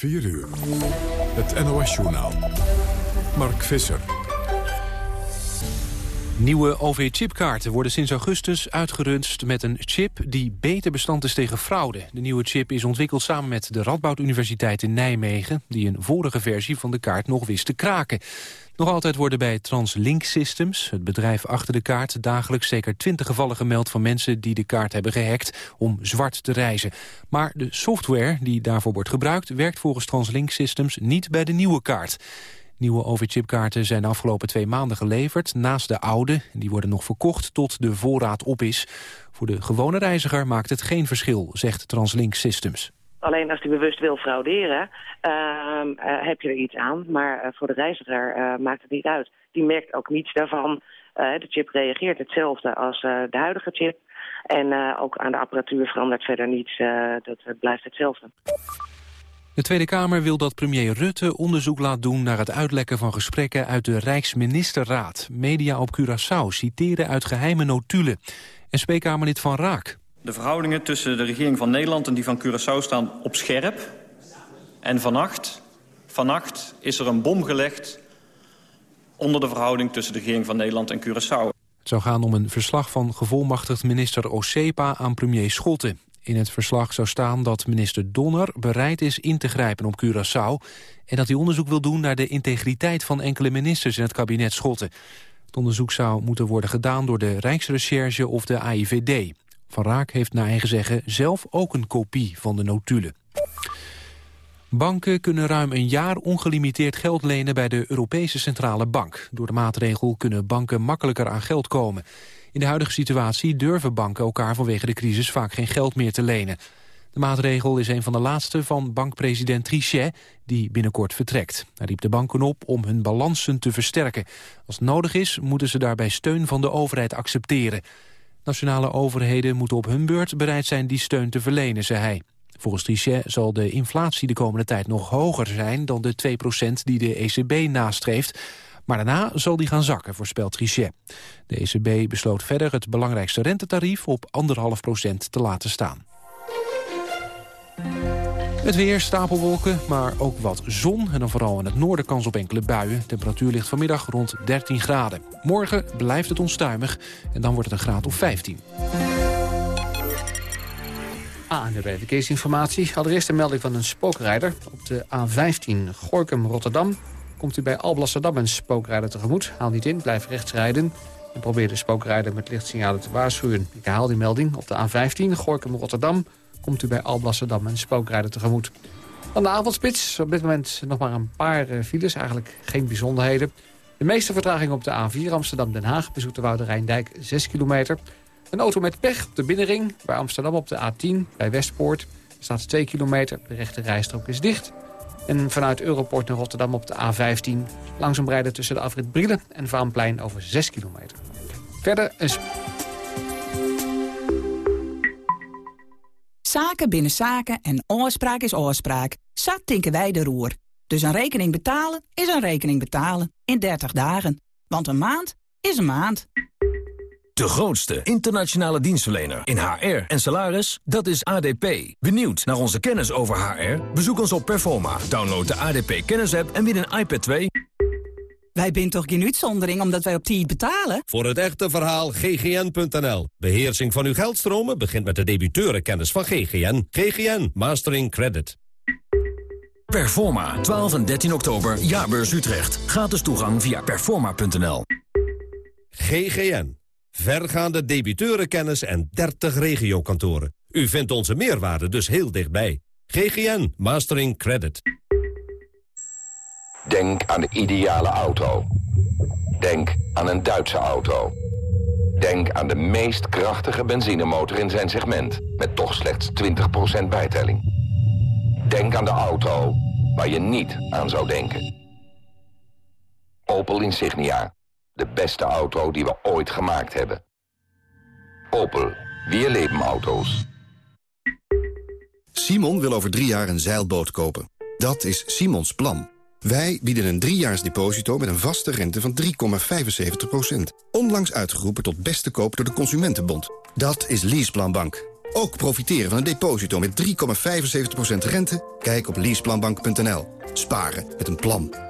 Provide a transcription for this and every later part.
4 uur. Het NOS-journaal. Mark Visser. Nieuwe OV-chipkaarten worden sinds augustus uitgerunst met een chip die beter bestand is tegen fraude. De nieuwe chip is ontwikkeld samen met de Radboud Universiteit in Nijmegen, die een vorige versie van de kaart nog wist te kraken. Nog altijd worden bij TransLink Systems, het bedrijf achter de kaart... dagelijks zeker twintig gevallen gemeld van mensen die de kaart hebben gehackt... om zwart te reizen. Maar de software die daarvoor wordt gebruikt... werkt volgens TransLink Systems niet bij de nieuwe kaart. Nieuwe OV-chipkaarten zijn de afgelopen twee maanden geleverd... naast de oude. Die worden nog verkocht tot de voorraad op is. Voor de gewone reiziger maakt het geen verschil, zegt TransLink Systems. Alleen als hij bewust wil frauderen, uh, heb je er iets aan. Maar uh, voor de reiziger uh, maakt het niet uit. Die merkt ook niets daarvan. de chip reageert hetzelfde als de huidige chip. En ook aan de apparatuur verandert verder niets. dat blijft hetzelfde. De Tweede Kamer wil dat premier Rutte onderzoek laat doen... naar het uitlekken van gesprekken uit de Rijksministerraad. Media op Curaçao citeren uit geheime notulen. SP-Kamerlid Van Raak. De verhoudingen tussen de regering van Nederland en die van Curaçao staan op scherp. En vannacht, vannacht is er een bom gelegd onder de verhouding tussen de regering van Nederland en Curaçao. Het zou gaan om een verslag van gevolmachtigd minister Osepa aan premier Schotten. In het verslag zou staan dat minister Donner bereid is in te grijpen op Curaçao... en dat hij onderzoek wil doen naar de integriteit van enkele ministers in het kabinet Schotten. Het onderzoek zou moeten worden gedaan door de Rijksrecherche of de AIVD. Van Raak heeft naar eigen zeggen zelf ook een kopie van de notulen. Banken kunnen ruim een jaar ongelimiteerd geld lenen bij de Europese Centrale Bank. Door de maatregel kunnen banken makkelijker aan geld komen. In de huidige situatie durven banken elkaar vanwege de crisis vaak geen geld meer te lenen. De maatregel is een van de laatste van bankpresident Trichet, die binnenkort vertrekt. Hij riep de banken op om hun balansen te versterken. Als nodig is, moeten ze daarbij steun van de overheid accepteren. Nationale overheden moeten op hun beurt bereid zijn die steun te verlenen, zei hij. Volgens Trichet zal de inflatie de komende tijd nog hoger zijn dan de 2% die de ECB nastreeft. Maar daarna zal die gaan zakken, voorspelt Trichet. De ECB besloot verder het belangrijkste rentetarief op 1,5 procent te laten staan. Het weer, stapelwolken, maar ook wat zon. En dan vooral in het noorden kans op enkele buien. Temperatuur ligt vanmiddag rond 13 graden. Morgen blijft het onstuimig en dan wordt het een graad of 15. ANWB ah, Verkeersinformatie. Allereerst een melding van een spookrijder. Op de A15 Gorkum-Rotterdam komt u bij Alblasserdam een spookrijder tegemoet. Haal niet in, blijf rechts rijden. En probeer de spookrijder met lichtsignalen te waarschuwen. Ik herhaal die melding. Op de A15 Gorkum-Rotterdam komt u bij Alblasserdam een spookrijder tegemoet. Dan de avondspits. Op dit moment nog maar een paar eh, files. Eigenlijk geen bijzonderheden. De meeste vertraging op de A4 Amsterdam-Den Haag. Bij Zoeterwoude Rijndijk 6 kilometer. Een auto met pech op de binnenring. Bij Amsterdam op de A10 bij Westpoort. Staat 2 kilometer. De rechte rijstrook is dicht. En vanuit Europort naar Rotterdam op de A15. Langzaam rijden tussen de afrit Brielen en Vaanplein over 6 kilometer. Verder een... Zaken binnen zaken en oorspraak is oorspraak. Zo tinken wij de roer. Dus een rekening betalen is een rekening betalen in 30 dagen. Want een maand is een maand. De grootste internationale dienstverlener in HR en salaris, dat is ADP. Benieuwd naar onze kennis over HR? Bezoek ons op Performa, download de ADP kennisapp en win een iPad 2. Wij zijn toch geen uitzondering omdat wij op tijd betalen? Voor het echte verhaal ggn.nl. Beheersing van uw geldstromen begint met de debiteurenkennis van GGN. GGN Mastering Credit. Performa, 12 en 13 oktober, Jaarbeurs Utrecht. Gratis toegang via performa.nl. GGN vergaande debiteurenkennis en 30 regiokantoren. U vindt onze meerwaarde dus heel dichtbij. GGN Mastering Credit. Denk aan de ideale auto. Denk aan een Duitse auto. Denk aan de meest krachtige benzinemotor in zijn segment... met toch slechts 20% bijtelling. Denk aan de auto waar je niet aan zou denken. Opel Insignia. De beste auto die we ooit gemaakt hebben. Opel. Weer leven auto's. Simon wil over drie jaar een zeilboot kopen. Dat is Simons plan. Wij bieden een driejaars deposito met een vaste rente van 3,75%. Onlangs uitgeroepen tot beste koop door de Consumentenbond. Dat is Leaseplanbank. Ook profiteren van een deposito met 3,75% rente? Kijk op leaseplanbank.nl. Sparen met een plan.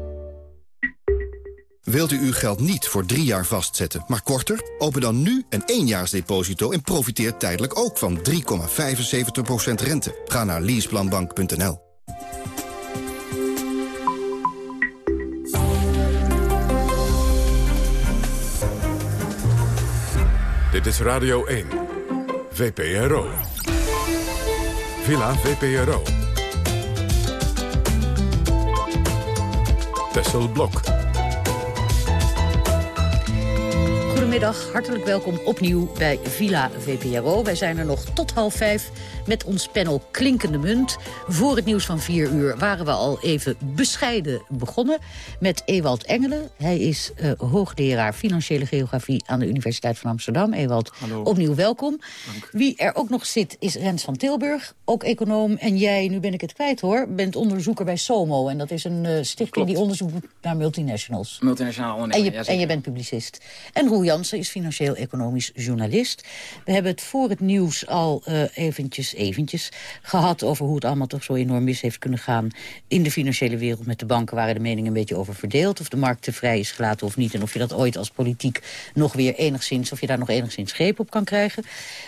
Wilt u uw geld niet voor drie jaar vastzetten, maar korter? Open dan nu een éénjaarsdeposito en profiteer tijdelijk ook van 3,75% rente. Ga naar leaseplanbank.nl. Dit is Radio 1. VPRO. Villa VPRO. Tessel Blok. Goedemiddag, hartelijk welkom opnieuw bij Villa VPRO. Wij zijn er nog tot half vijf met ons panel Klinkende Munt. Voor het nieuws van vier uur waren we al even bescheiden begonnen... met Ewald Engelen. Hij is uh, hoogleraar Financiële Geografie aan de Universiteit van Amsterdam. Ewald, opnieuw welkom. Wie er ook nog zit is Rens van Tilburg, ook econoom. En jij, nu ben ik het kwijt hoor, bent onderzoeker bij SOMO. En dat is een uh, stichting die onderzoek doet naar multinationals. Multinationaal ondernemingen, en je, en je bent publicist. En Roel Jansen is financieel-economisch journalist. We hebben het voor het nieuws al uh, eventjes, eventjes gehad... over hoe het allemaal toch zo enorm mis heeft kunnen gaan... in de financiële wereld met de banken waren de meningen een beetje over verdeeld. Of de markt te vrij is gelaten of niet. En of je dat ooit als politiek nog weer enigszins... of je daar nog enigszins greep op kan krijgen.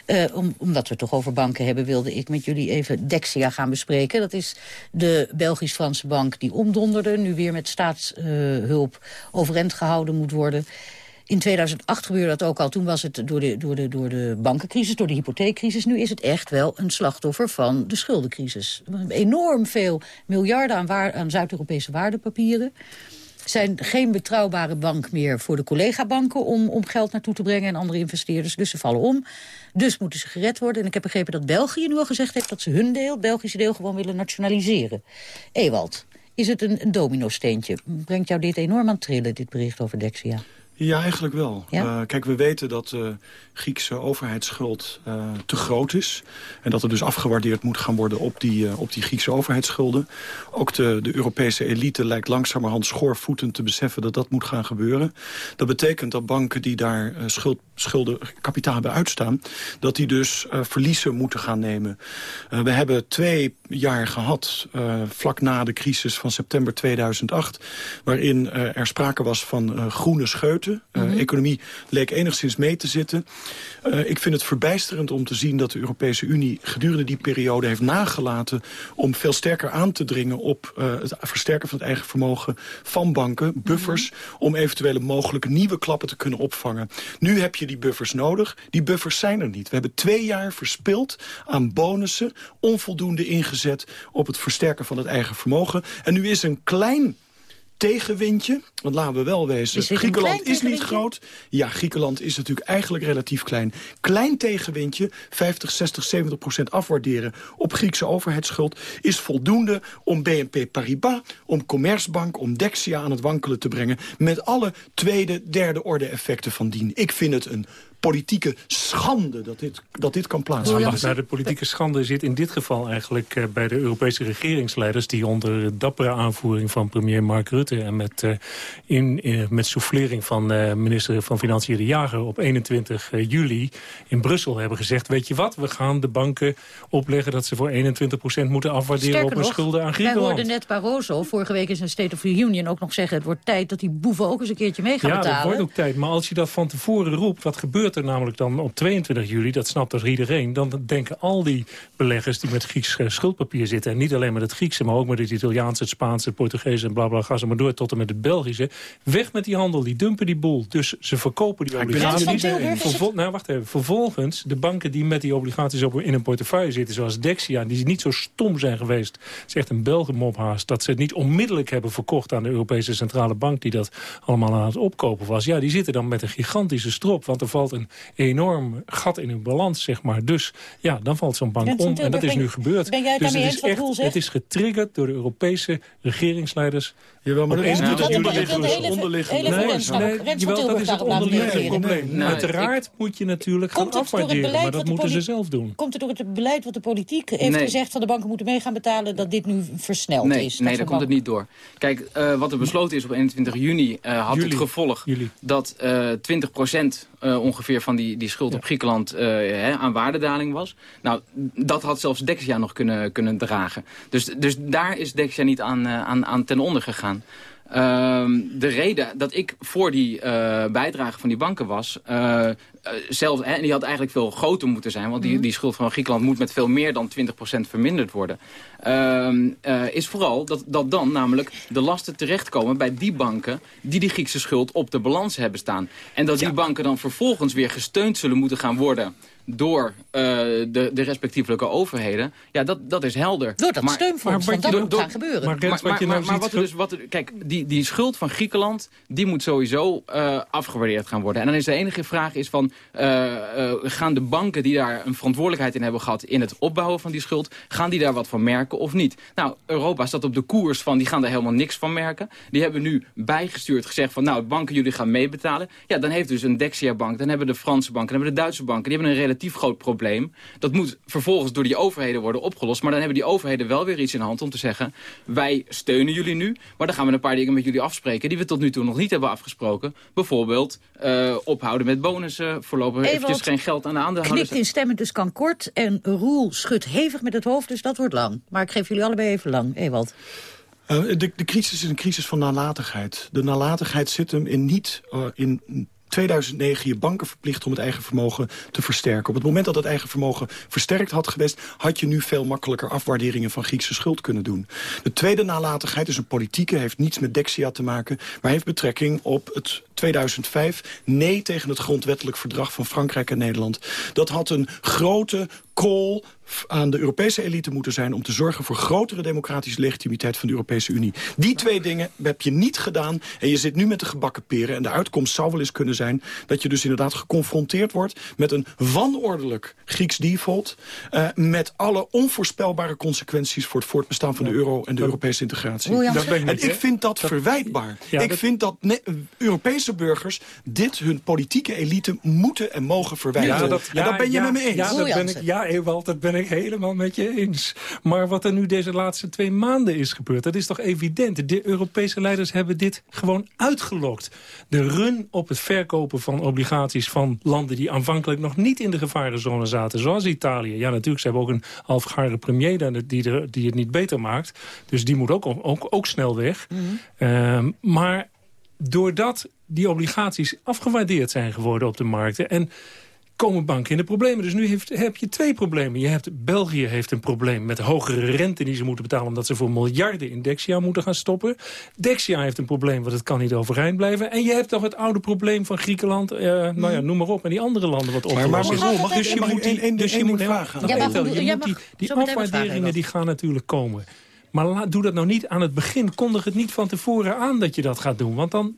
Uh, om, omdat we het toch over banken hebben... wilde ik met jullie even Dexia gaan bespreken. Dat is de Belgisch-Franse bank die omdonderde... nu weer met staatshulp overeind gehouden moet worden... In 2008 gebeurde dat ook al. Toen was het door de, door, de, door de bankencrisis, door de hypotheekcrisis. Nu is het echt wel een slachtoffer van de schuldencrisis. Enorm veel miljarden aan, waar, aan Zuid-Europese waardepapieren zijn geen betrouwbare bank meer voor de collega-banken... Om, om geld naartoe te brengen en andere investeerders. Dus ze vallen om. Dus moeten ze gered worden. En ik heb begrepen dat België nu al gezegd heeft... dat ze hun deel, het Belgische deel, gewoon willen nationaliseren. Ewald, is het een, een domino-steentje? Brengt jou dit enorm aan trillen, dit bericht over Dexia? Ja, eigenlijk wel. Ja? Uh, kijk, we weten dat de Griekse overheidsschuld uh, te groot is. En dat er dus afgewaardeerd moet gaan worden op die, uh, op die Griekse overheidsschulden. Ook de, de Europese elite lijkt langzamerhand schoorvoetend te beseffen dat dat moet gaan gebeuren. Dat betekent dat banken die daar schuld, schulden, kapitaal hebben uitstaan... dat die dus verliezen moeten gaan nemen. we hebben twee jaar gehad, vlak na de crisis van september 2008... waarin er sprake was van groene scheuten de uh, economie leek enigszins mee te zitten. Uh, ik vind het verbijsterend om te zien dat de Europese Unie gedurende die periode heeft nagelaten om veel sterker aan te dringen op uh, het versterken van het eigen vermogen van banken, buffers, mm -hmm. om eventuele mogelijke nieuwe klappen te kunnen opvangen. Nu heb je die buffers nodig. Die buffers zijn er niet. We hebben twee jaar verspild aan bonussen, onvoldoende ingezet op het versterken van het eigen vermogen. En nu is een klein tegenwindje. Want laten we wel wezen, Griekenland is niet groot. Ja, Griekenland is natuurlijk eigenlijk relatief klein. Klein tegenwindje, 50, 60, 70 procent afwaarderen op Griekse overheidsschuld... is voldoende om BNP Paribas, om Commerzbank, om Dexia aan het wankelen te brengen... met alle tweede, derde orde effecten van dien. Ik vind het een politieke schande dat dit, dat dit kan plaatsvinden. Nou, de politieke schande zit in dit geval eigenlijk uh, bij de Europese regeringsleiders... die onder dappere aanvoering van premier Mark Rutte... en met, uh, in, in, met soufflering van uh, minister van Financiën de Jager... op 21 juli in Brussel hebben gezegd... weet je wat, we gaan de banken opleggen dat ze voor 21% moeten afwaarderen... Sterker op hun nog, schulden aan Griekenland. Wij hoorden net Barroso vorige week in zijn State of the Union ook nog zeggen... het wordt tijd dat die boeven ook eens een keertje mee gaan ja, betalen. Ja, het wordt ook tijd. Maar als je dat van tevoren roept, wat gebeurt er namelijk dan op 22 juli, dat snapt dus iedereen... dan denken al die beleggers die met Grieks schuldpapier zitten... en niet alleen met het Griekse, maar ook met het Italiaanse, het Spaanse, het Portugese... en blablabla, ga ze maar door tot en met het Belgische. Weg met die handel, die dumpen die boel. Dus ze verkopen die obligaties. Vervol nou, wacht even. Vervolgens, de banken die met die obligaties op in een portefeuille zitten... zoals Dexia, die niet zo stom zijn geweest... zegt een Belgenmophaast, dat ze het niet onmiddellijk hebben verkocht... aan de Europese Centrale Bank, die dat allemaal aan het opkopen was. Ja, die zitten dan met een gigantische strop, want er valt een een enorm gat in hun balans, zeg maar. Dus ja, dan valt zo'n bank om. En dat is nu gebeurd. Ben jij het dus het is zegt? Het is getriggerd door de Europese regeringsleiders. Jawel, maar dat is één niet het natuurlijk onderliggende, Nee, nee, jawel, dat is het onderliggende probleem. Uiteraard moet je natuurlijk gaan afwaarderen, maar dat moeten ze zelf doen. Komt het door het beleid wat de politiek heeft gezegd... van de banken moeten mee gaan betalen, dat dit nu versneld is? nee daar komt het niet door. Kijk, eh, wat er besloten is op 21 juni eh, had het gevolg dat eh 20% eh, ongeveer van die, die schuld op Griekenland eh, hè, aan waardedaling was. Nou, dat had zelfs Dexia nog kunnen, kunnen dragen. Dus, dus daar is Dexia niet aan, aan, aan ten onder gegaan. Ehm, de reden dat ik voor die eh, bijdrage van die banken was... zelfs, hè, en die had eigenlijk veel groter moeten zijn... want die, die schuld van Griekenland moet met veel meer dan 20% verminderd worden... Ehm, eh, is vooral dat, dat dan namelijk de lasten terechtkomen bij die banken... die die Griekse schuld op de balans hebben staan. En dat die banken dan vervolgens weer gesteund zullen moeten gaan worden door eh, de, de respectievelijke overheden. Ja, dat, dat is helder. Door dat steunfonds, want dat moet gaan gebeuren. Maar nou maar- maar ziet wat er dus, wat er- kijk, die, die schuld van Griekenland, die moet sowieso eh, afgewaardeerd gaan worden. En dan is de enige vraag is van, eh, eh, gaan de banken die daar een verantwoordelijkheid in hebben gehad in het opbouwen van die schuld, gaan die daar wat van merken of niet? Nou, Europa staat op de koers van, die gaan daar helemaal niks van merken. Die hebben nu bijgestuurd gezegd van, nou, banken jullie gaan meebetalen. Ja, dan heeft dus een Dexia-bank, dan hebben de Franse banken, dan hebben de Duitse banken, die hebben een relatief groot probleem. Dat moet vervolgens door die overheden worden opgelost. Maar dan hebben die overheden wel weer iets in hand om te zeggen... wij steunen jullie nu, maar dan gaan we een paar dingen met jullie afspreken... die we tot nu toe nog niet hebben afgesproken. Bijvoorbeeld eh, ophouden met bonussen, voorlopig Ewald eventjes geen geld aan de aandeelhouders. Knikt in stemmen, dus kan kort. En Roel schudt hevig met het hoofd, dus dat wordt lang. Maar ik geef jullie allebei even lang. Ewald. Eh, de, de crisis is een crisis van nalatigheid. De nalatigheid zit hem in niet eh, in 2009 je banken verplicht om het eigen vermogen te versterken. Op het moment dat het eigen vermogen versterkt had geweest... had je nu veel makkelijker afwaarderingen van Griekse schuld kunnen doen. De tweede nalatigheid is een politieke, heeft niets met Dexia te maken... maar heeft betrekking op het 2005 nee tegen het grondwettelijk verdrag van Frankrijk en Nederland. Dat had een grote call aan de Europese elite moeten zijn... om te zorgen voor grotere democratische legitimiteit van de Europese Unie. Die twee dingen heb je niet gedaan en je zit nu met de gebakken peren. En de uitkomst zou wel eens kunnen zijn dat je dus inderdaad geconfronteerd wordt... met een wanordelijk Grieks default... eh, met alle onvoorspelbare consequenties voor het voortbestaan van de euro... en de Europese integratie. Roel Jansen? Dat ben ik En niet, ik vind dat verwijtbaar. Ja, ik dat- vind dat ne- Burgers dit hun politieke elite moeten en mogen verwijten. en dat ben je ja, met me eens. Ja, dat ben ik, ja, Ewald, dat ben ik helemaal met je eens. Maar wat er nu deze laatste twee maanden is gebeurd... dat is toch evident. De Europese leiders hebben dit gewoon uitgelokt. De run op het verkopen van obligaties van landen... die aanvankelijk nog niet in de gevarenzone zaten, zoals Italië. Ja, natuurlijk, ze hebben ook een halfgare premier dan- die, er, die het niet beter maakt. Dus die moet ook, ook, ook snel weg. Ehm, maar doordat die obligaties afgewaardeerd zijn geworden op de markten... en komen banken in de problemen. Dus nu heeft, heb je twee problemen. Je hebt, België heeft een probleem met hogere rente die ze moeten betalen... omdat ze voor miljarden in Dexia moeten gaan stoppen. Dexia heeft een probleem, want het kan niet overeind blijven. En je hebt toch het oude probleem van Griekenland... eh, nou ja, noem maar op, en die andere landen wat Maar, maar opgelost is. Roel, mag ik, Dus je moet die, dus je moet Ja, maar goed, die, die afwaarderingen die gaan natuurlijk komen. Maar laat, doe dat nou niet aan het begin. Kondig het niet van tevoren aan dat je dat gaat doen. Want dan,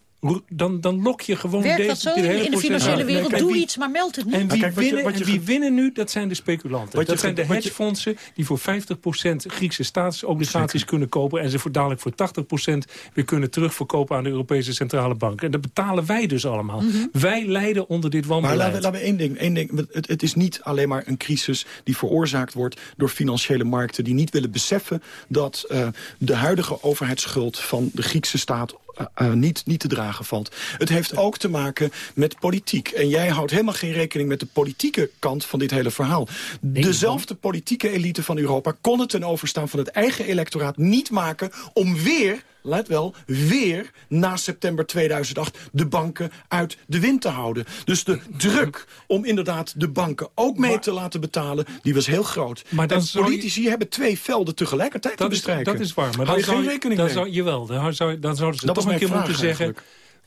dan, dan lok je gewoon Werkt deze, dat zo hele in de proces financiële aan. wereld? Doe wie- iets, maar meld het niet. en wie, kijk, wat je- winnen, wat je en wie winnen nu, dat zijn de speculanten. Je Dat zijn de hedgefondsen die voor 50% Griekse staatsobligaties kunnen kopen... en ze voor dadelijk voor 80% weer kunnen terugverkopen aan de Europese Centrale Bank. En dat betalen wij dus allemaal. Wij lijden onder dit Maar wanbeleid. laten we, laten we één ding. Één ding het, het is niet alleen maar een crisis die veroorzaakt wordt door financiële markten die niet willen beseffen dat eh, de huidige overheidsschuld van de Griekse staat eh, eh, niet, niet te dragen valt. Het heeft ook te maken met politiek. En jij houdt helemaal geen rekening met de politieke kant van dit hele verhaal. Dezelfde politieke elite van Europa kon het ten overstaan van het eigen electoraat niet maken om weer let wel, weer na september 2008 de banken uit de wind te houden. Dus de druk om inderdaad de banken ook mee te laten betalen, die was heel groot. Maar dan en zou je- politici hebben twee velden tegelijkertijd te dat is, bestrijken. dat is waar. Maar Hou dan je zou geen je- rekening dan mee? Zou, jawel, dan, zou, dan zouden ze Dat toch een keer moeten zeggen...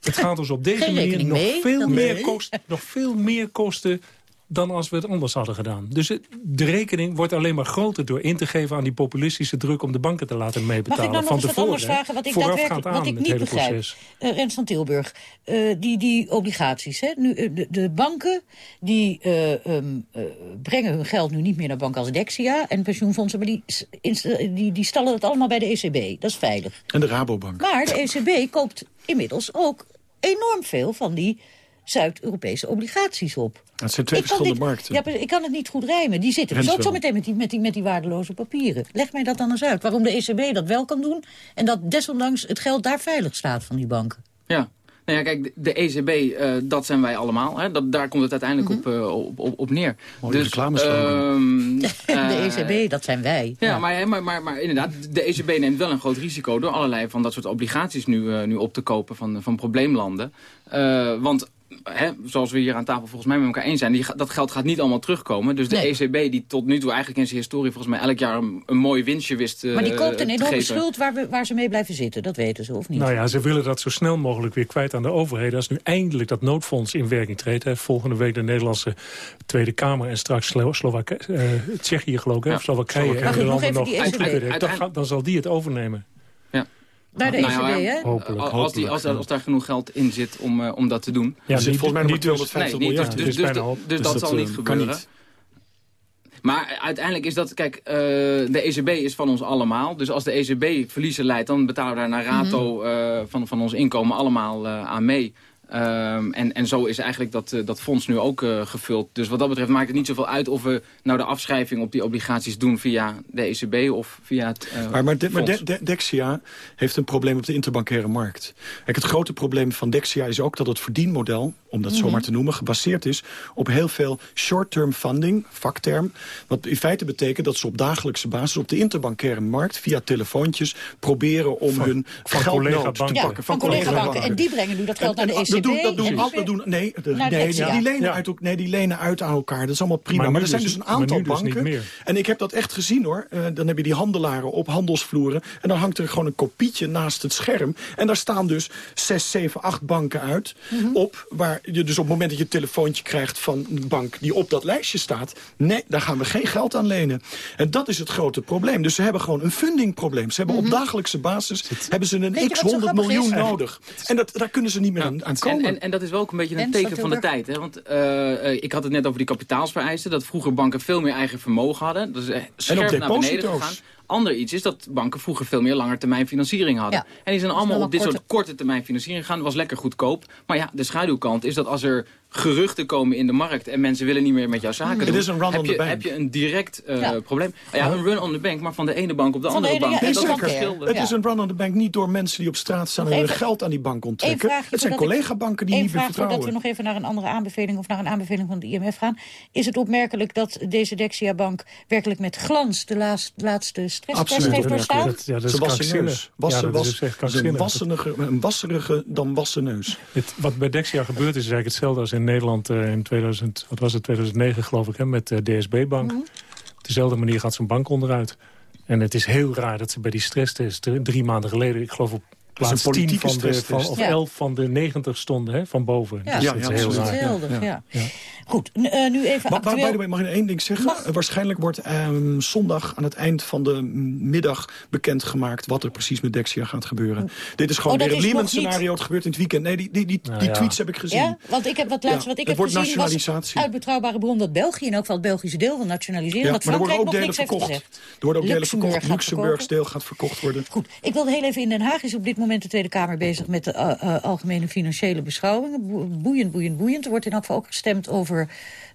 het gaat ons op deze manier nog mee, veel, meer kost, nog veel meer kosten dan als we het anders hadden gedaan. Dus de rekening wordt alleen maar groter door in te geven aan die populistische druk om de banken te laten meebetalen. Mag ik dan nog eens wat anders vragen? Wat ik, daadwerkelijk, wat ik niet begrijp. Uh, Rens van Tilburg, uh, die, die obligaties. Hè? Nu, uh, de, de, banken die um, brengen hun geld nu niet meer naar banken als Dexia en pensioenfondsen, maar die, die, die stallen het allemaal bij de ECB. Dat is veilig. En de Rabobank. Maar de ECB koopt inmiddels ook enorm veel van die Zuid-Europese obligaties op. Dat zijn twee verschillende markten. Ja, ik kan het niet goed rijmen. Die zitten dus ook zo meteen met die, met, die, met die waardeloze papieren. Leg mij dat dan eens uit. Waarom de ECB dat wel kan doen... en dat desondanks het geld daar veilig staat van die banken. Ja, nou ja, kijk, de ECB, uh, eh, dat zijn wij allemaal. Hè? Dat, daar komt het uiteindelijk mm -hmm. op, op, op, neer. Mooie dus, um, de ECB, uh, dat zijn wij. Ja, ja. Maar, maar, maar, maar, inderdaad, de ECB neemt wel een groot risico... door allerlei van dat soort obligaties nu, uh, nu op te kopen van, van probleemlanden. want Hè, zoals we hier aan tafel volgens mij met elkaar eens zijn... Die, dat geld gaat niet allemaal terugkomen. Dus de ECB, die tot nu toe eigenlijk in zijn historie... volgens mij elk jaar een, een mooi winstje wist uh, Maar die koopt een enorme schuld waar, we, waar ze mee blijven zitten. Dat weten ze, of niet? Nou ja, ze willen dat zo snel mogelijk weer kwijt aan de overheden. Als nu eindelijk dat noodfonds in werking treedt... Hè, volgende week de Nederlandse Tweede Kamer... en straks Slo Slowakije, uh, Tsjechië geloof ik, ja. Slowakije... en nog even die ECB. Dan, dan zal die het overnemen. Bij de ECB, nou ja, hè? Hopelijk, als, die, als, als, daar genoeg geld in zit om, uh, om dat te doen. Ja, er zit volgens mij nog 250 nee, miljard. Dus, dus, dus, dus, dus dat zal niet gebeuren. Niet. Maar uiteindelijk is dat, kijk, uh, de ECB is van ons allemaal. Dus als de ECB verliezen leidt, dan betalen we daar naar rato mm -hmm. uh, van, van ons inkomen allemaal uh, aan mee. Um, en, en zo is eigenlijk dat, uh, dat fonds nu ook uh, gevuld. Dus wat dat betreft maakt het niet zoveel uit of we nou de afschrijving op die obligaties doen via de ECB of via het uh, Maar, maar, de, maar de, de, Dexia heeft een probleem op de interbankaire markt. Kijk, het grote probleem van Dexia is ook dat het verdienmodel, om dat mm -hmm. zomaar te noemen, gebaseerd is op heel veel short-term funding, vakterm. Wat in feite betekent dat ze op dagelijkse basis op de interbankaire markt via telefoontjes proberen om van, hun van geldnood te ja, pakken. Van, van collega-banken. En die brengen nu dat geld naar de ECB. Dat doen, dat doen, dat doen, nee, de, nee, die, die lenen uit, nee, die lenen uit aan elkaar. Dat is allemaal prima. Maar, maar er zijn dus, dus een aantal dus banken. en ik heb dat echt gezien hoor. Uh, dan heb je die handelaren op handelsvloeren. En dan hangt er gewoon een kopietje naast het scherm. En daar staan dus 6, 7, 8 banken uit. Mm -hmm. Op waar je dus op het moment dat je een telefoontje krijgt van een bank die op dat lijstje staat. Nee, daar gaan we geen geld aan lenen. En dat is het grote probleem. Dus ze hebben gewoon een fundingprobleem. Ze hebben mm -hmm. op dagelijkse basis hebben ze een x 100 miljoen nodig. En dat, daar kunnen ze niet meer aan, aan komen. En, en, en, dat is wel ook een beetje een teken van de tijd. Hè? Want uh, ik had het net over die kapitaalsvereisten. Dat vroeger banken veel meer eigen vermogen hadden. Dat is scherp naar beneden gegaan. Ander iets is dat banken vroeger veel meer lange financiering hadden. Ja, en die zijn allemaal op dit korte... soort korte termijn financiering gegaan. Dat was lekker goedkoop. Maar ja, de schaduwkant is dat als er geruchten komen in de markt... en mensen willen niet meer met jouw zaken doen... Is een run heb, on je, the bank. heb je een direct uh, ja. probleem. Ja, een run on the bank, maar van de ene bank op de van andere de ene, bank. Ja, dat is verschil. Het is een run on the bank niet door mensen die op straat staan... en hun geld aan die bank onttrekken. Het zijn collega-banken die niet meer vertrouwen. voordat we nog even naar een andere aanbeveling... of naar een aanbeveling van de IMF gaan... is het opmerkelijk dat deze Dexia-bank werkelijk met glans... de laatste stresstest heeft doorstaan? Dat, ja, dat is neus. Wassen, was, een, wassenige, een wasserige dan wassen neus. Het, wat bij Dexia gebeurt is eigenlijk hetzelfde als in Nederland... Uh, in 2000, wat was het, 2009 geloof ik, hè, met de uh, DSB-bank. Mm -hmm. Op dezelfde manier gaat zo'n bank onderuit. En het is heel raar dat ze bij die stresstest drie maanden geleden... ik geloof op plaats 10 van de, van, of ja. 11 van de 90 stonden hè, van boven. Ja, dus ja, dat is heel raar. Ja. ja. Goed, uh, nu even maar, actueel... By mag ik één ding zeggen? Mag... Waarschijnlijk wordt um, zondag aan het eind van de middag bekendgemaakt... wat er precies met Dexia gaat gebeuren. Oh. Dit is gewoon oh, weer een Lehman-scenario. Het gebeurt in het weekend. Nee, die, die, die, nou, die tweets heb ik gezien. Ja, want ik heb wat laatste wat ik het heb wordt gezien was uit betrouwbare bron... dat België in elk geval het Belgische deel wil nationaliseren. Ja, maar er worden ook delen verkocht. Er worden ook delen verkocht. Luxemburgs deel gaat verkocht worden. Goed, ik wilde heel even in Den Haag is op dit moment de Tweede Kamer bezig met de uh, uh, algemene financiële beschouwingen. Boeiend, boeiend, boeiend. Er wordt in elk ook gestemd over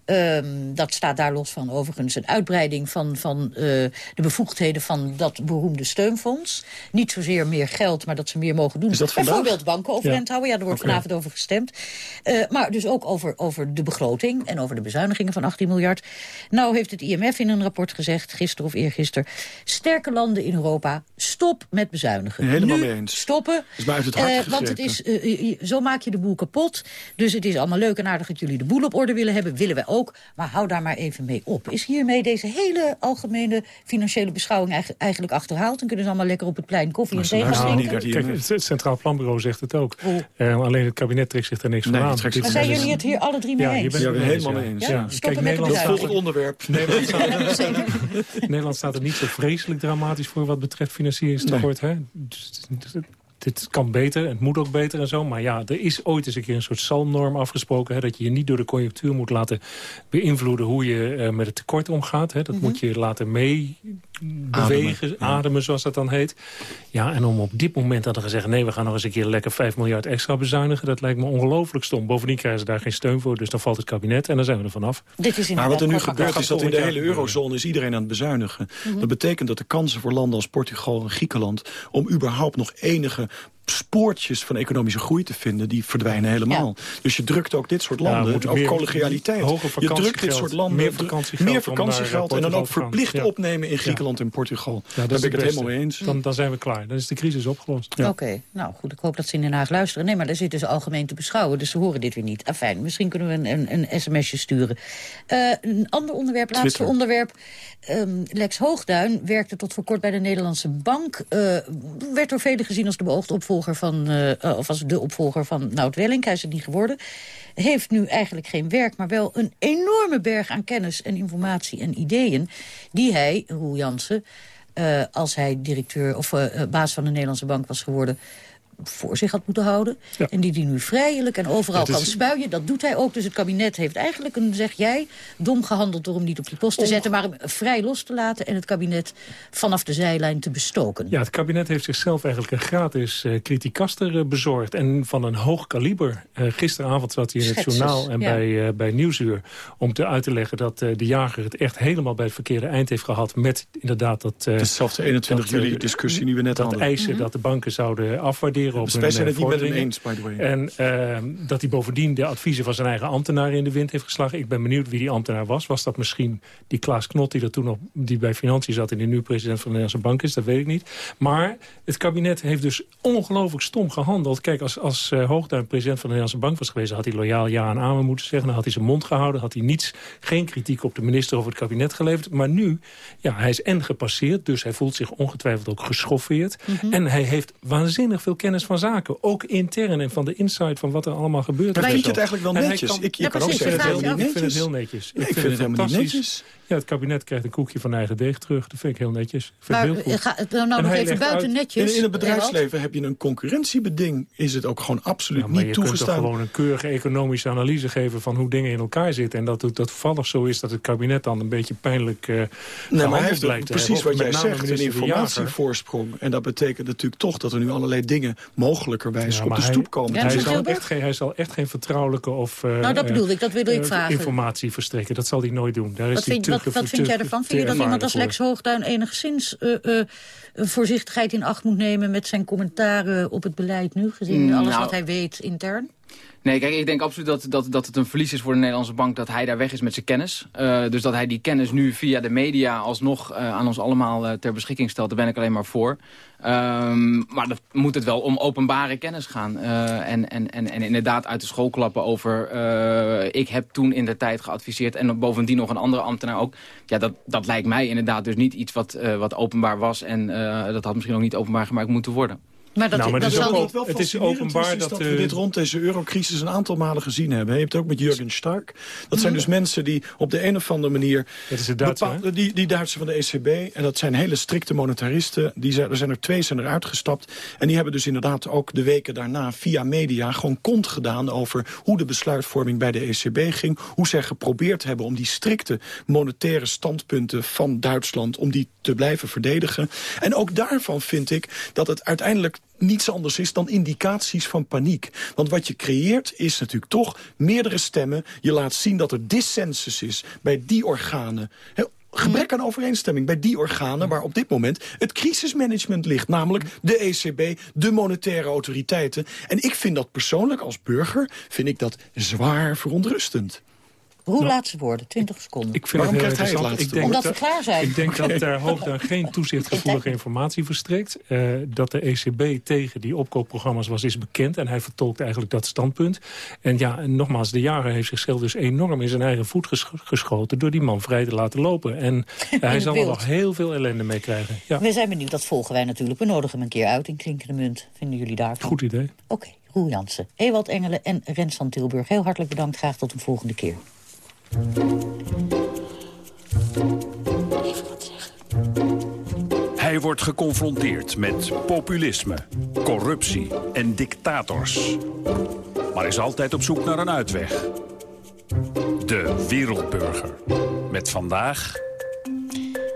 Um, dat staat daar los van overigens een uitbreiding van, van uh, de bevoegdheden van dat beroemde steunfonds. Niet zozeer meer geld, maar dat ze meer mogen doen. Bijvoorbeeld banken overeind ja. houden. Ja, daar wordt okay. vanavond over gestemd. Uh, maar dus ook over, over de begroting en over de bezuinigingen van 18 miljard. Nou heeft het IMF in een rapport gezegd, gisteren of eergisteren... sterke landen in Europa, stop met bezuinigen. Helemaal nu mee eens. stoppen. Is uit het hart uh, want het is, zo maak je de boel kapot. Dus het is allemaal leuk en aardig dat jullie de boel op orde willen hebben. Willen wij ook, maar hou daar maar even mee op. Is hiermee deze hele algemene financiële beschouwing eigenlijk achterhaald... en kunnen ze allemaal lekker op het plein koffie en thee gaan drinken? Kijk, het Centraal Planbureau zegt het ook. Uh, alleen het kabinet trekt zich er niks van aan. Maar zijn jullie het hier alle drie mee eens? Ja, je bent het helemaal mee eens. Ja? Kijk, Nederland staat het onderwerp. Nederland staat, Nederland staat er niet zo vreselijk dramatisch voor wat betreft financieringstekort. Nee. Hè? Dit kan beter, het moet ook beter en zo. Maar ja, er is ooit eens een keer een soort salmnorm afgesproken... Hè, dat je je niet door de conjunctuur moet laten beïnvloeden... hoe je uh, met het tekort omgaat. Hè. Dat mm -hmm. moet je laten mee bewegen, ademen, ademen, zoals dat dan heet. Ja, en om op dit moment dan te gaan zeggen... nee, we gaan nog eens een keer lekker 5 miljard extra bezuinigen... dat lijkt me ongelooflijk stom. Bovendien krijgen ze daar geen steun voor, dus dan valt het kabinet... en dan zijn we er vanaf. Dit is maar wat er nu gebeurt is dat in de hele eurozone is iedereen aan het bezuinigen. Mm -hmm. Dat betekent dat de kansen voor landen als Portugal en Griekenland... om überhaupt nog enige spoortjes van economische groei te vinden, die verdwijnen helemaal. Ja. Dus je drukt ook dit soort landen, ja, ook meer, collegialiteit. Je drukt dit soort landen, meer vakantiegeld, meer vakantiegeld en dan ook verplicht ja. opnemen in Griekenland en Portugal. Daar ben ik het helemaal mee eens. Dan, dan zijn we klaar. Dan is de crisis opgelost. Oké, okay. nou goed, ik hoop dat ze in Den Haag luisteren. Nee, maar daar zitten ze algemeen te beschouwen, dus ze horen dit weer niet. Afijn, misschien kunnen we een, een, een sms'je sturen. Uh, een ander onderwerp, laatste Twitter. onderwerp. Um, Lex Hoogduin werkte tot voor kort bij de Nederlandse Bank. Uh, werd door velen gezien als de beoogde opvolger van, uh, of als de opvolger van Nout Welling. Hij is het niet geworden. Heeft nu eigenlijk geen werk, maar wel een enorme berg aan kennis en informatie en ideeën. Die hij, Roel Jansen, uh, als hij directeur of baas van de Nederlandse Bank was geworden voor zich had moeten houden. Ja. En die die nu vrijelijk en overal kan spuien. Dat doet hij ook. Dus het kabinet heeft eigenlijk, een, zeg jij, dom gehandeld... door hem niet op die post te zetten, maar hem vrij los te laten... en het kabinet vanaf de zijlijn te bestoken. Ja, het kabinet heeft zichzelf eigenlijk een gratis uh, kritiekaster uh, bezorgd. En van een hoog kaliber. Uh, gisteravond zat hij in het journaal en ja. bij, bij Nieuwsuur... om te uit te leggen dat de jager het echt helemaal bij het verkeerde eind heeft gehad... met inderdaad dat... Hetzelfde 21 juli discussie die we net dat hadden. eisen mm -hmm. dat de banken zouden afwaarderen op dus wij zijn het niet met hem eens, by the way. En uh, dat hij bovendien de adviezen van zijn eigen ambtenaren in de wind heeft geslagen. Ik ben benieuwd wie die ambtenaar was. Was dat misschien die Klaas Knot die, er toen op, die bij Financiën zat... en die nu president van de Nederlandse Bank is? Dat weet ik niet. Maar het kabinet heeft dus ongelooflijk stom gehandeld. Kijk, als, als uh, Hoogduin president van de Nederlandse Bank was geweest... had hij loyaal ja en amen moeten zeggen. Dan had hij zijn mond gehouden. Had hij niets, geen kritiek op de minister of het kabinet geleverd. Maar nu, ja, hij is en gepasseerd. Dus hij voelt zich ongetwijfeld ook geschoffeerd. Mm -hmm. En hij heeft waanzinnig veel kennis van zaken. Ook intern en van de inside van wat er allemaal gebeurt. Maar vind je het eigenlijk wel netjes? Kan, ik, je ja, kan ook zeggen, het heel ik vind het heel netjes. Nee, ik, vind, vind het helemaal niet netjes. Ja, het kabinet krijgt een koekje van eigen deeg terug. Dat vind ik heel netjes. Ik maar heel goed. Ga, nou, nou nog even buiten uit, netjes. In, in het bedrijfsleven heb je een concurrentiebeding. Is het ook gewoon absoluut ja, maar niet toegestaan. Je kunt toch gewoon een keurige economische analyse geven... van hoe dingen in elkaar zitten. En dat het dat toevallig zo is dat het kabinet dan een beetje pijnlijk uh, Nee, maar hij heeft precies wat jij zegt, een informatievoorsprong. En dat betekent natuurlijk toch dat er nu allerlei dingen mogelijkerwijs ja, op de stoep komen. hij, zal echt geen, hij zal echt geen vertrouwelijke of uh, nou, dat bedoel ik, dat wil ik uh, vragen. informatie verstrekken. Dat zal hij nooit doen. Daar wat is vind, wat, wat vind jij ervan? Vind je dat iemand als Lex Hoogduin enigszins uh, voorzichtigheid in acht moet nemen... met zijn commentaren op het beleid nu, gezien mm, alles nou, wat hij weet intern? Nee, kijk, ik denk absoluut dat, dat, dat het een verlies is voor de Nederlandse bank... dat hij daar weg is met zijn kennis. Uh, dus dat hij die kennis nu via de media alsnog uh, aan ons allemaal uh, ter beschikking stelt... daar ben ik alleen maar voor. Um, maar dan moet het wel om openbare kennis gaan. en, en, en, en inderdaad uit de school klappen over... ik heb toen in de tijd geadviseerd... en bovendien nog een andere ambtenaar ook. Ja, dat, dat lijkt mij inderdaad dus niet iets wat, wat openbaar was... en dat had misschien ook niet openbaar gemaakt moeten worden. Maar dat, nou, maar dat is ook wel, het is openbaar is dat, dat we dit rond deze eurocrisis een aantal malen gezien hebben. Je hebt het ook met Jurgen Stark. Dat zijn dus mensen die op de een of andere manier... Dat is de Duitse, bepaal, die, die Duitse van de ECB. En dat zijn hele strikte monetaristen. Die zijn, er zijn er twee zijn eruit gestapt. En die hebben dus inderdaad ook de weken daarna via media... gewoon kont gedaan over hoe de besluitvorming bij de ECB ging. Hoe zij geprobeerd hebben om die strikte monetaire standpunten van Duitsland... om die te blijven verdedigen. En ook daarvan vind ik dat het uiteindelijk niets anders is dan indicaties van paniek. Want wat je creëert is natuurlijk toch meerdere stemmen. Je laat zien dat er dissensus is bij die organen. Gebrek aan overeenstemming bij die organen waar op dit moment het crisismanagement ligt. Namelijk de ECB, de monetaire autoriteiten. En ik vind dat persoonlijk als burger, vind ik dat zwaar verontrustend. Hoe nou, laatste woorden? 20 seconden. Ik vind Waarom het heel interessant. Ik denk Omdat we klaar zijn. Ik denk dat ter dan geen toezichtgevoelige informatie verstrekt. Uh, dat de ECB tegen die opkoopprogramma's was, is bekend. En hij vertolkt eigenlijk dat standpunt. En ja, en nogmaals, de jaren heeft zichzelf dus enorm in zijn eigen voet geschoten... door die man vrij te laten lopen. En hij zal er nog heel veel ellende mee krijgen. Ja. We zijn benieuwd, dat volgen wij natuurlijk. We nodigen hem een keer uit in Klinkende Munt. Vinden jullie daarvan? Goed idee. Oké. Roel Jansen, Ewald Engelen en Rens van Tilburg. Heel hartelijk bedankt. Graag tot een volgende keer. Even wat zeggen. Hij wordt geconfronteerd met populisme, corruptie en dictators. Maar is altijd op zoek naar een uitweg. De Wereldburger. Met vandaag...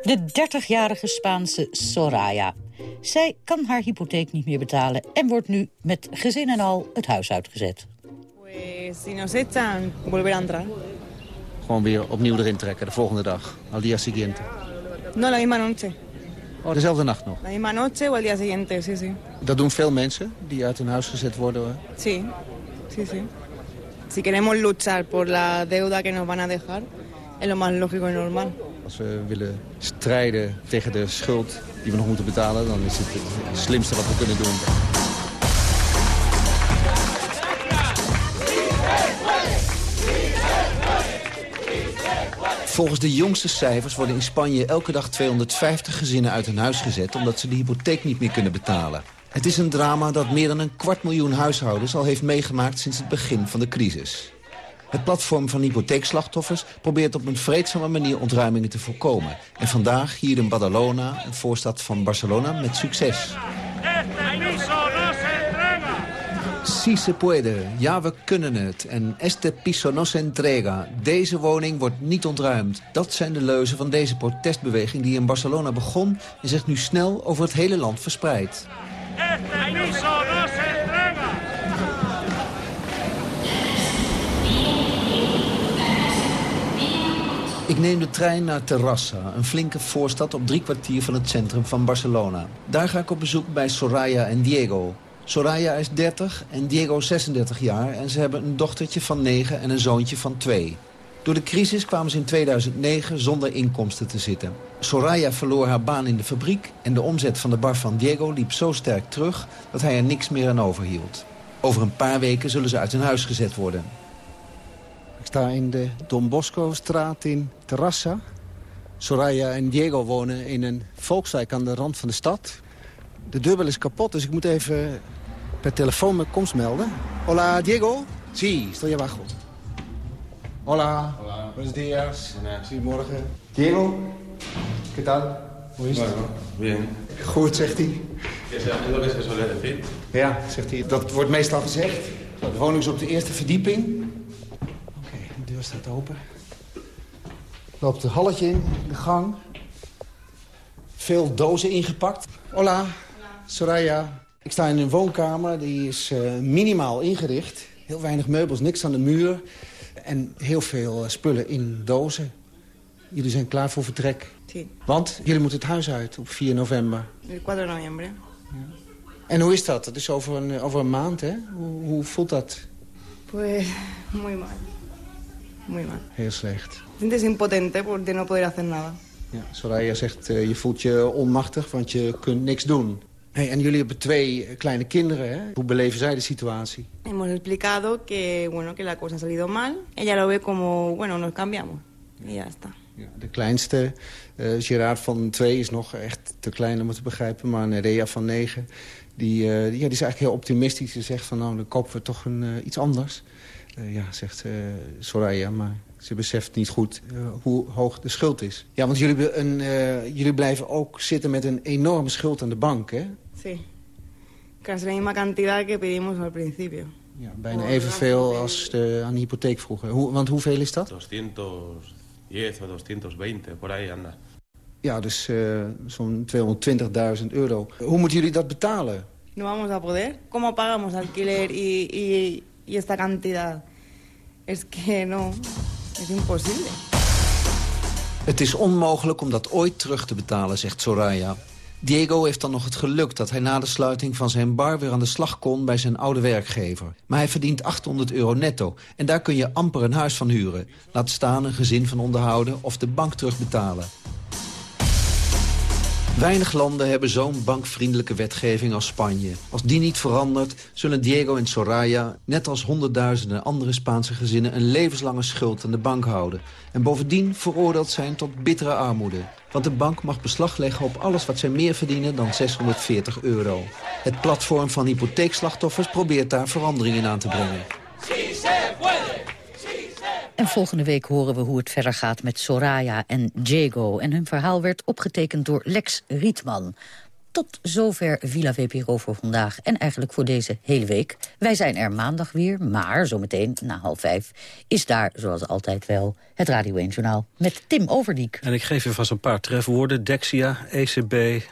De 30-jarige Spaanse Soraya zij kan haar hypotheek niet meer betalen en wordt nu met gezin en al het huis uitgezet. Gewoon weer opnieuw erin trekken, de volgende dag, al dia siguiente. No, la misma noche. Oh, dezelfde nacht nog? La misma noche o el día siguiente, sí, sí. Dat doen veel mensen die uit hun huis gezet worden? Sí, sí, sí. Si queremos luchar por la deuda que nos van a dejar, es lo más lógico y normal. Als we willen strijden tegen de schuld die we nog moeten betalen... dan is het het slimste wat we kunnen doen. Volgens de jongste cijfers worden in Spanje elke dag 250 gezinnen uit hun huis gezet... omdat ze de hypotheek niet meer kunnen betalen. Het is een drama dat meer dan een kwart miljoen huishoudens al heeft meegemaakt sinds het begin van de crisis. Het platform van hypotheekslachtoffers probeert op een vreedzame manier ontruimingen te voorkomen. En vandaag hier in Badalona, een voorstad van Barcelona, met succes. Si se puede. Ja, we kunnen het. En este piso no se entrega. Deze woning wordt niet ontruimd. Dat zijn de leuzen van deze protestbeweging die in Barcelona begon... en zich nu snel over het hele land verspreidt. Ik neem de trein naar Terrassa, een flinke voorstad op drie kwartier van het centrum van Barcelona. Daar ga ik op bezoek bij Soraya en Diego. Soraya is 30 en Diego 36 jaar en ze hebben een dochtertje van 9 en een zoontje van 2. Door de crisis kwamen ze in 2009 zonder inkomsten te zitten. Soraya verloor haar baan in de fabriek en de omzet van de bar van Diego liep zo sterk terug dat hij er niks meer aan overhield. Over een paar weken zullen ze uit hun huis gezet worden. Ik sta in de Don Bosco-straat in Terrassa. Soraya en Diego wonen in een volkswijk aan de rand van de stad. De deurbel is kapot, dus ik moet even per telefoon mijn komst melden. Hola, Diego. Sí, estoy abajo. Hola. Hola. Buenos días. Sí, morgen. Diego, ¿qué tal? Hoe is het? bien. Goed, zegt hij. Se suele decir. Ja, zegt hij. Dat wordt meestal gezegd. De woning is op de eerste verdieping deur staat open. Loopt het halletje in, de gang. Veel dozen ingepakt. Hola, Soraya. Ik sta in een woonkamer, die is uh, minimaal ingericht. Heel weinig meubels, niks aan de muur. En heel veel uh, spullen in dozen. Jullie zijn klaar voor vertrek. Sí. Want jullie moeten het huis uit op 4 november. El 4 november. Ja. En hoe is dat? Dat is over een, over een maand, hè? Hoe, hoe voelt dat? Pues, muy mal. Muy mal. Heel slecht. Sientes impotente por de no poder hacer nada. Ja, Soraya zegt, uh, je voelt je onmachtig, want je kunt niks doen. Hey, en jullie hebben twee kleine kinderen, hè? Hoe beleven zij de situatie? Hemos explicado que, bueno, que la cosa ha salido mal. Ella lo ve como, bueno, nos cambiamos. Y ya está. Ja, de kleinste, uh, Gerard van twee, is nog echt te klein om het te begrijpen. Maar Nerea van negen, die, uh, die, ja, die is eigenlijk heel optimistisch. Ze zegt van, nou, dan kopen we toch een, uh, iets anders. Ja, zegt Soraya, maar ze beseft niet goed hoe hoog de schuld is. Ja, want jullie, een, jullie blijven ook zitten met een enorme schuld aan de bank, hè? Sí. Casi la misma cantidad que pedimos al principio. Ja, bijna evenveel als de, aan de hypotheek vroeger. Hoe, want hoeveel is dat? 210 of 220, por ahí anda. Ja, dus zo'n 220.000 euro. Hoe moeten jullie dat betalen? No vamos a poder. ¿Cómo pagamos alquiler y, y, y esta cantidad? Es que no, es imposible. Het is onmogelijk om dat ooit terug te betalen, zegt Soraya. Diego heeft dan nog het geluk dat hij na de sluiting van zijn bar... weer aan de slag kon bij zijn oude werkgever. Maar hij verdient 800 euro netto. En daar kun je amper een huis van huren. Laat staan een gezin van onderhouden of de bank terugbetalen. Weinig landen hebben zo'n bankvriendelijke wetgeving als Spanje. Als die niet verandert, zullen Diego en Soraya... net als honderdduizenden andere Spaanse gezinnen... een levenslange schuld aan de bank houden. En bovendien veroordeeld zijn tot bittere armoede. Want de bank mag beslag leggen op alles wat zij meer verdienen dan 640 euro. Het platform van hypotheekslachtoffers probeert daar veranderingen aan te brengen. En volgende week horen we hoe het verder gaat met Soraya en Diego. En hun verhaal werd opgetekend door Lex Rietman. Tot zover Villa VPRO voor vandaag en eigenlijk voor deze hele week. Wij zijn er maandag weer, maar zometeen na half vijf... is daar, zoals altijd wel, het Radio 1 Journaal met Tim Overdiek. En ik geef je vast een paar trefwoorden. Dexia, ECB,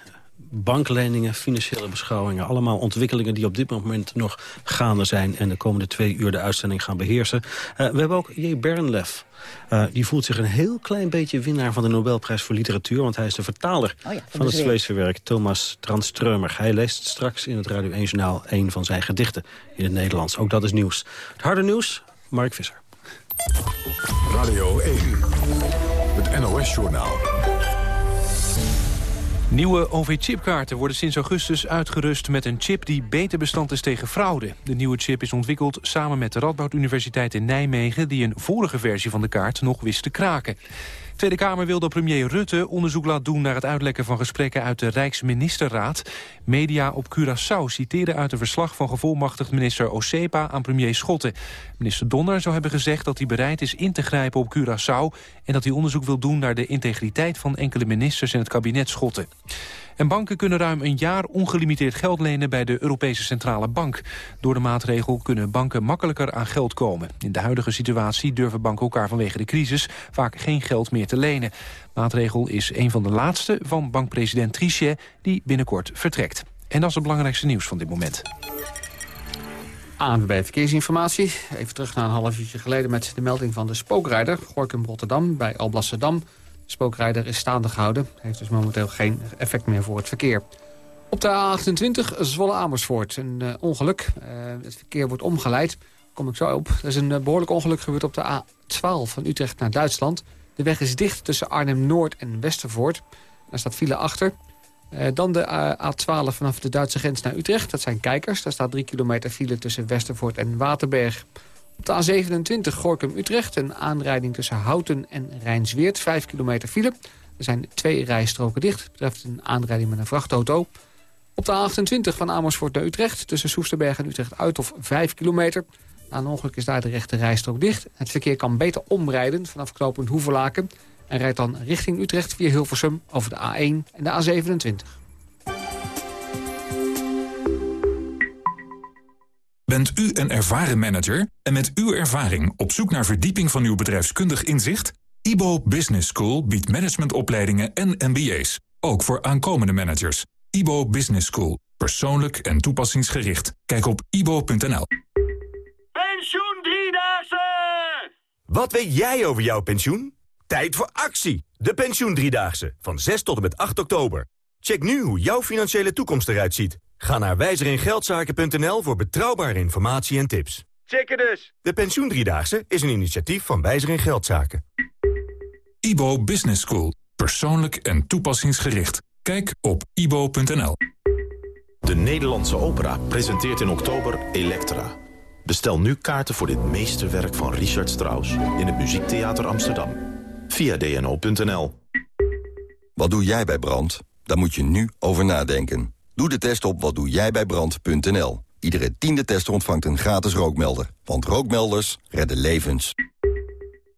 bankleningen, financiële beschouwingen. Allemaal ontwikkelingen die op dit moment nog gaande zijn... en de komende twee uur de uitzending gaan beheersen. Uh, we hebben ook J. Bernlef. Uh, die voelt zich een heel klein beetje winnaar van de Nobelprijs voor literatuur... want hij is de vertaler oh ja, van, van het Zweedse werk Thomas Tranströmer. Hij leest straks in het Radio 1 Journaal een van zijn gedichten in het Nederlands. Ook dat is nieuws. Het harde nieuws, Mark Visser. Radio 1, het NOS-journaal. Nieuwe OV-chipkaarten worden sinds augustus uitgerust met een chip die beter bestand is tegen fraude. De nieuwe chip is ontwikkeld samen met de Radboud Universiteit in Nijmegen... die een vorige versie van de kaart nog wist te kraken. Tweede Kamer wil dat premier Rutte onderzoek laat doen... naar het uitlekken van gesprekken uit de Rijksministerraad. Media op Curaçao citeerden uit een verslag van gevolmachtigd minister Osepa aan premier Schotten. Minister Donner zou hebben gezegd dat hij bereid is in te grijpen op Curaçao... en dat hij onderzoek wil doen naar de integriteit van enkele ministers in het kabinet Schotten. En banken kunnen ruim een jaar ongelimiteerd geld lenen bij de Europese Centrale Bank. Door de maatregel kunnen banken makkelijker aan geld komen. In de huidige situatie durven banken elkaar vanwege de crisis vaak geen geld meer te lenen. Maatregel is een van de laatste van bankpresident Trichet die binnenkort vertrekt. En dat is het belangrijkste nieuws van dit moment. ANWB Verkeersinformatie. Even terug naar een half uurtje geleden met de melding van de spookrijder. Gorkum Rotterdam bij Alblasserdam spookrijder is staande gehouden. Heeft dus momenteel geen effect meer voor het verkeer. Op de A28 Zwolle-Amersfoort. Een uh, ongeluk. Uh, het verkeer wordt omgeleid. Kom ik zo op. Er is een uh, behoorlijk ongeluk gebeurd op de A12 van Utrecht naar Duitsland. De weg is dicht tussen Arnhem-Noord en Westervoort. Daar staat file achter. dan de A12 vanaf de Duitse grens naar Utrecht. Dat zijn kijkers. Daar staat 3 kilometer file tussen Westervoort en Waterberg. Op de A27 Gorkum-Utrecht een aanrijding tussen Houten en Rijnsweert. 5 kilometer file. Er zijn twee rijstroken dicht. Betreft een aanrijding met een vrachtauto. Op de A28 van Amersfoort naar Utrecht tussen Soesterberg en Utrecht uit of 5 kilometer. Na een ongeluk is daar de rechte rijstrook dicht. Het verkeer kan beter omrijden vanaf knooppunt Hoevelaken... en rijdt dan richting Utrecht via Hilversum over de A1 en de A27. Bent u een ervaren manager en met uw ervaring op zoek naar verdieping van uw bedrijfskundig inzicht? IBO Business School biedt managementopleidingen en MBA's, ook voor aankomende managers. IBO Business School, persoonlijk en toepassingsgericht. Kijk op ibo.nl. Pensioen Driedaagse! Wat weet jij over jouw pensioen? Tijd voor actie! De Pensioen Driedaagse, van 6 tot en met 8 oktober. Check nu hoe jouw financiële toekomst eruit ziet Ga naar wijzeringeldzaken.nl voor betrouwbare informatie en tips. Checken dus! De Pensioendriedaagse is een initiatief van Wijzer in Geldzaken. IBO Business School. Persoonlijk en toepassingsgericht. Kijk op ibo.nl. De Nederlandse Opera presenteert in oktober Elektra. Bestel nu kaarten voor dit meesterwerk van Richard Strauss... in het Muziektheater Amsterdam. Via dno.nl. Wat doe jij bij brand? Daar moet je nu over nadenken. Doe de test op watdoejijbijbrand.nl. Iedere tiende tester ontvangt een gratis rookmelder. Want rookmelders redden levens.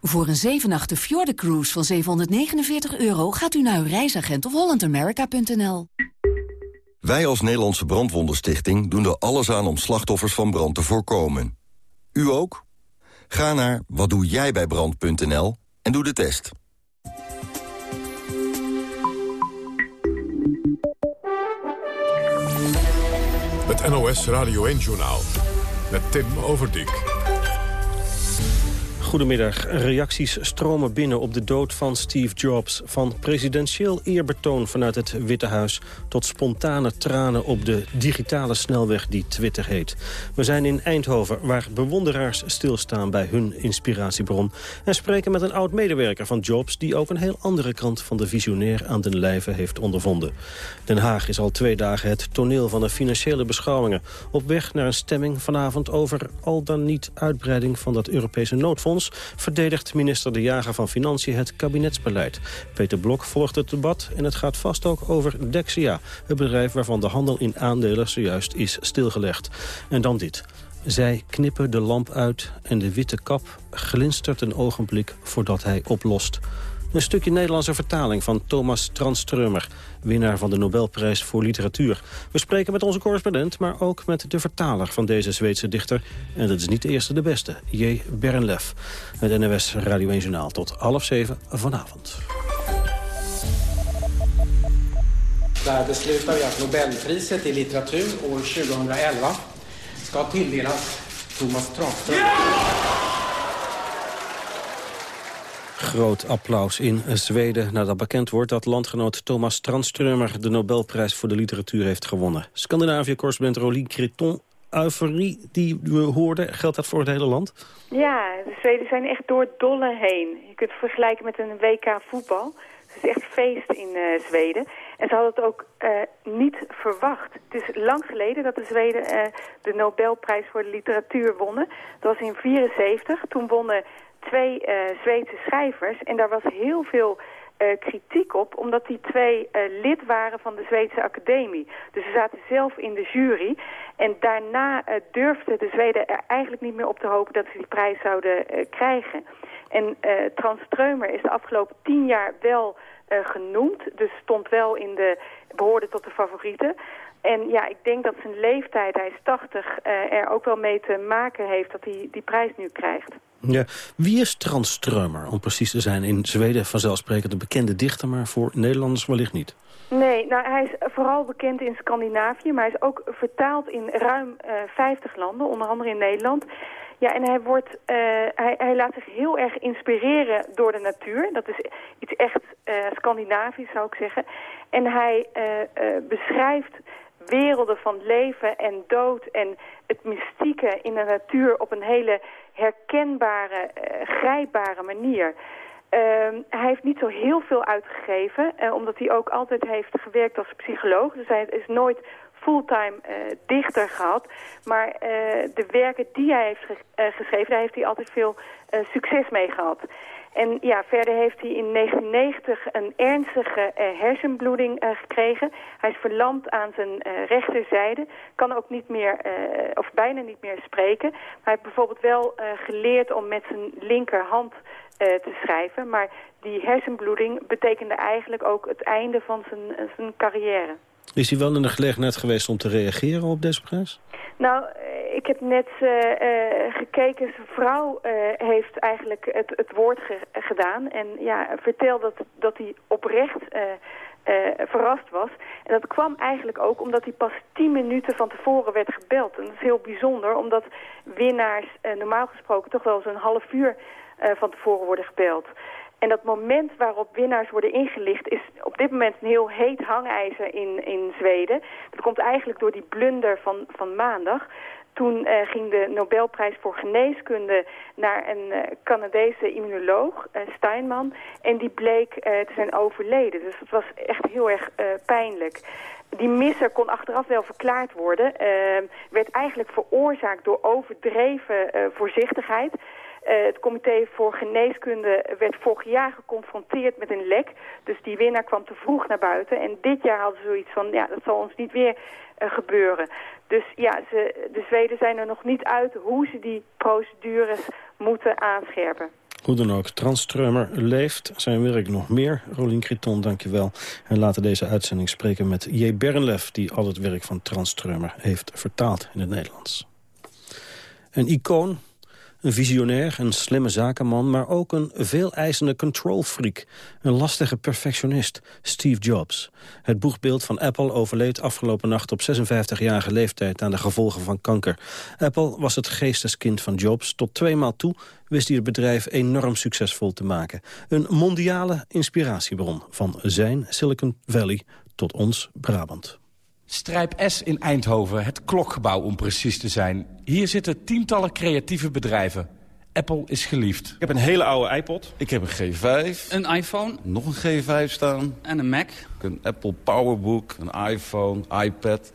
Voor een 7 Fjorden Cruise van 749 euro gaat u naar uw reisagent of hollandamerica.nl. Wij als Nederlandse Brandwondenstichting doen er alles aan om slachtoffers van brand te voorkomen. U ook? Ga naar watdoejijbijbrand.nl en doe de test. Het NOS Radio 1-journaal met Tim Overdijk. Goedemiddag. Reacties stromen binnen op de dood van Steve Jobs. Van presidentieel eerbetoon vanuit het Witte Huis... tot spontane tranen op de digitale snelweg die Twitter heet. We zijn in Eindhoven, waar bewonderaars stilstaan bij hun inspiratiebron... en spreken met een oud-medewerker van Jobs... die ook een heel andere kant van de visionair aan den lijve heeft ondervonden. Den Haag is al twee dagen het toneel van de financiële beschouwingen... op weg naar een stemming vanavond over al dan niet uitbreiding van dat Europese noodfonds verdedigt minister De Jager van Financiën het kabinetsbeleid. Peter Blok volgt het debat en het gaat vast ook over Dexia... het bedrijf waarvan de handel in aandelen zojuist is stilgelegd. En dan dit. Zij knippen de lamp uit en de witte kap glinstert een ogenblik voordat hij oplost. Een stukje Nederlandse vertaling van Thomas Tranströmer, winnaar van de Nobelprijs voor literatuur. We spreken met onze correspondent, maar ook met de vertaler van deze Zweedse dichter. En dat is niet de eerste de beste, J. Bernlef. Met NWS Radio 1 Journaal tot half zeven vanavond. Där beslutar vi att Nobelpriset i litteratur år 2011 ska tilldelas Thomas Tranströmer. Groot applaus in Zweden nadat bekend wordt dat landgenoot Thomas Tranströmer de Nobelprijs voor de literatuur heeft gewonnen. Scandinavië-correspondent Rolien Creton, euforie die we hoorden, geldt dat voor het hele land? Ja, de Zweden zijn echt door dolle heen. Je kunt het vergelijken met een WK voetbal. Het is echt feest in uh, Zweden. En ze hadden het ook uh, niet verwacht. Het is lang geleden dat de Zweden uh, de Nobelprijs voor de literatuur wonnen. Dat was in 1974. Toen wonnen twee uh, Zweedse schrijvers. En daar was heel veel uh, kritiek op, omdat die twee uh, lid waren van de Zweedse Academie. Dus ze zaten zelf in de jury. En daarna durfden de Zweden er eigenlijk niet meer op te hopen dat ze die prijs zouden krijgen. En Trans Streumer is de afgelopen tien jaar wel genoemd. Dus stond wel in de, behoorde tot de favorieten. En ja, ik denk dat zijn leeftijd, hij is 80, er ook wel mee te maken heeft dat hij die prijs nu krijgt. Ja. Wie is Tranströmer, om precies te zijn? In Zweden vanzelfsprekend een bekende dichter, maar voor Nederlanders wellicht niet. Nee, nou, hij is vooral bekend in Scandinavië, maar hij is ook vertaald in ruim uh, 50 landen, onder andere in Nederland. Ja, en hij, wordt, uh, hij, hij, laat zich heel erg inspireren door de natuur. Dat is iets echt uh, Scandinavisch, zou ik zeggen. En hij beschrijft werelden van leven en dood en het mystieke in de natuur op een hele herkenbare, uh, grijpbare manier. Uh, hij heeft niet zo heel veel uitgegeven, uh, omdat hij ook altijd heeft gewerkt als psycholoog. Dus hij is nooit fulltime uh, dichter gehad. Maar de werken die hij heeft ge geschreven, daar heeft hij altijd veel succes mee gehad. En ja, verder heeft hij in 1990 een ernstige uh, hersenbloeding uh, gekregen. Hij is verlamd aan zijn uh, rechterzijde. Kan ook niet meer, of bijna niet meer spreken. Maar hij heeft bijvoorbeeld wel geleerd om met zijn linkerhand te schrijven. Maar die hersenbloeding betekende eigenlijk ook het einde van zijn, zijn carrière. Is hij wel in de gelegenheid geweest om te reageren op deze prijs? Nou, ik heb net uh, uh, gekeken. Zijn vrouw uh, heeft eigenlijk het, het woord ge gedaan. En ja, vertelde dat, dat hij oprecht verrast was. En dat kwam eigenlijk ook omdat hij pas tien minuten van tevoren werd gebeld. En dat is heel bijzonder, omdat winnaars normaal gesproken toch wel eens een half uur van tevoren worden gebeld. En dat moment waarop winnaars worden ingelicht is op dit moment een heel heet hangijzer in, in Zweden. Dat komt eigenlijk door die blunder van, van maandag. Toen uh, ging de Nobelprijs voor geneeskunde naar een uh, Canadese immunoloog, uh, Steinman. En die bleek te zijn overleden. Dus dat was echt heel erg pijnlijk. Die misser kon achteraf wel verklaard worden. werd eigenlijk veroorzaakt door overdreven voorzichtigheid. Het comité voor geneeskunde werd vorig jaar geconfronteerd met een lek. Dus die winnaar kwam te vroeg naar buiten. En dit jaar hadden ze zoiets van, ja, dat zal ons niet weer gebeuren. Dus ja, ze, de Zweden zijn er nog niet uit hoe ze die procedures moeten aanscherpen. Hoe dan ook, Tranströmer leeft, zijn werk nog meer. Rolien Criton, dankjewel. En laten deze uitzending spreken met J. Bernlef... die al het werk van Tranströmer heeft vertaald in het Nederlands. Een icoon Een visionair, een slimme zakenman, maar ook een veeleisende controlfreak. Een lastige perfectionist, Steve Jobs. Het boegbeeld van Apple overleed afgelopen nacht op 56-jarige leeftijd aan de gevolgen van kanker. Apple was het geesteskind van Jobs. Tot tweemaal toe wist hij het bedrijf enorm succesvol te maken. Een mondiale inspiratiebron van zijn Silicon Valley tot ons Brabant. Strijp S in Eindhoven, het klokgebouw om precies te zijn. Hier zitten tientallen creatieve bedrijven. Apple is geliefd. Ik heb een hele oude iPod. Ik heb een G5. Een iPhone. Nog een G5 staan. En een Mac. Een Apple Powerbook, een iPhone, iPad.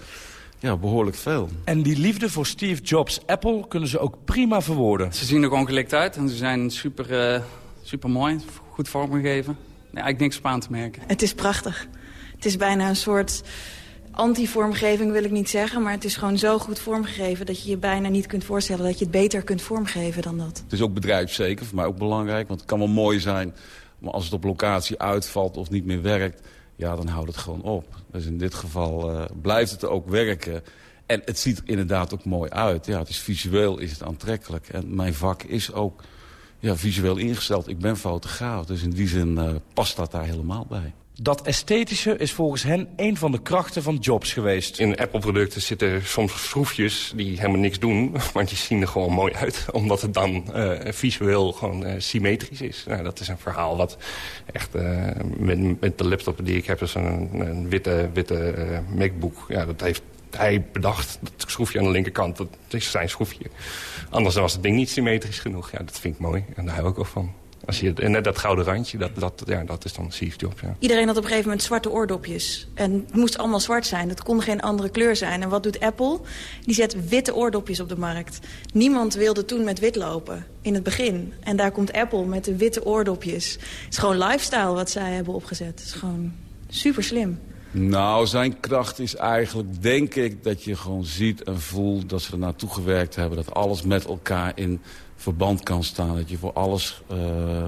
Ja, behoorlijk veel. En die liefde voor Steve Jobs' Apple kunnen ze ook prima verwoorden. Ze zien er gewoon gelikt uit en ze zijn super, uh, super mooi, goed vormgegeven. Nee, eigenlijk niks op aan te merken. Het is prachtig. Het is bijna een soort anti-vormgeving wil ik niet zeggen... maar het is gewoon zo goed vormgegeven dat je je bijna niet kunt voorstellen... dat je het beter kunt vormgeven dan dat. Het is ook bedrijfszeker, voor mij ook belangrijk. Want het kan wel mooi zijn, maar als het op locatie uitvalt of niet meer werkt... ja, dan houdt het gewoon op. Dus in dit geval uh, blijft het ook werken... En het ziet er inderdaad ook mooi uit. Ja, het is visueel is het aantrekkelijk. En mijn vak is ook ja, visueel ingesteld. Ik ben fotograaf, dus in die zin uh, past dat daar helemaal bij. Dat esthetische is volgens hen een van de krachten van Jobs geweest. In Apple-producten zitten soms schroefjes die helemaal niks doen. Maar die zien er gewoon mooi uit. Omdat het dan uh, visueel gewoon uh, symmetrisch is. Nou, dat is een verhaal wat echt uh, met, met, de laptop die ik heb... is een, een witte, witte MacBook. Ja, dat heeft hij bedacht. Dat schroefje aan de linkerkant, dat is zijn schroefje. Anders was het ding niet symmetrisch genoeg. Ja, dat vind ik mooi. En daar hou ik ook van. Als je, en net dat gouden randje, dat, dat, ja, dat is dan Steve Jobs. Ja. Iedereen had op een gegeven moment zwarte oordopjes. En het moest allemaal zwart zijn. Het kon geen andere kleur zijn. En wat doet Apple? Die zet witte oordopjes op de markt. Niemand wilde toen met wit lopen. In het begin. En daar komt Apple met de witte oordopjes. Het is gewoon lifestyle wat zij hebben opgezet. Het is gewoon super slim. Nou, zijn kracht is eigenlijk, denk ik, dat je gewoon ziet en voelt... dat ze er naartoe gewerkt hebben, dat alles met elkaar in verband kan staan. Dat je voor alles, uh,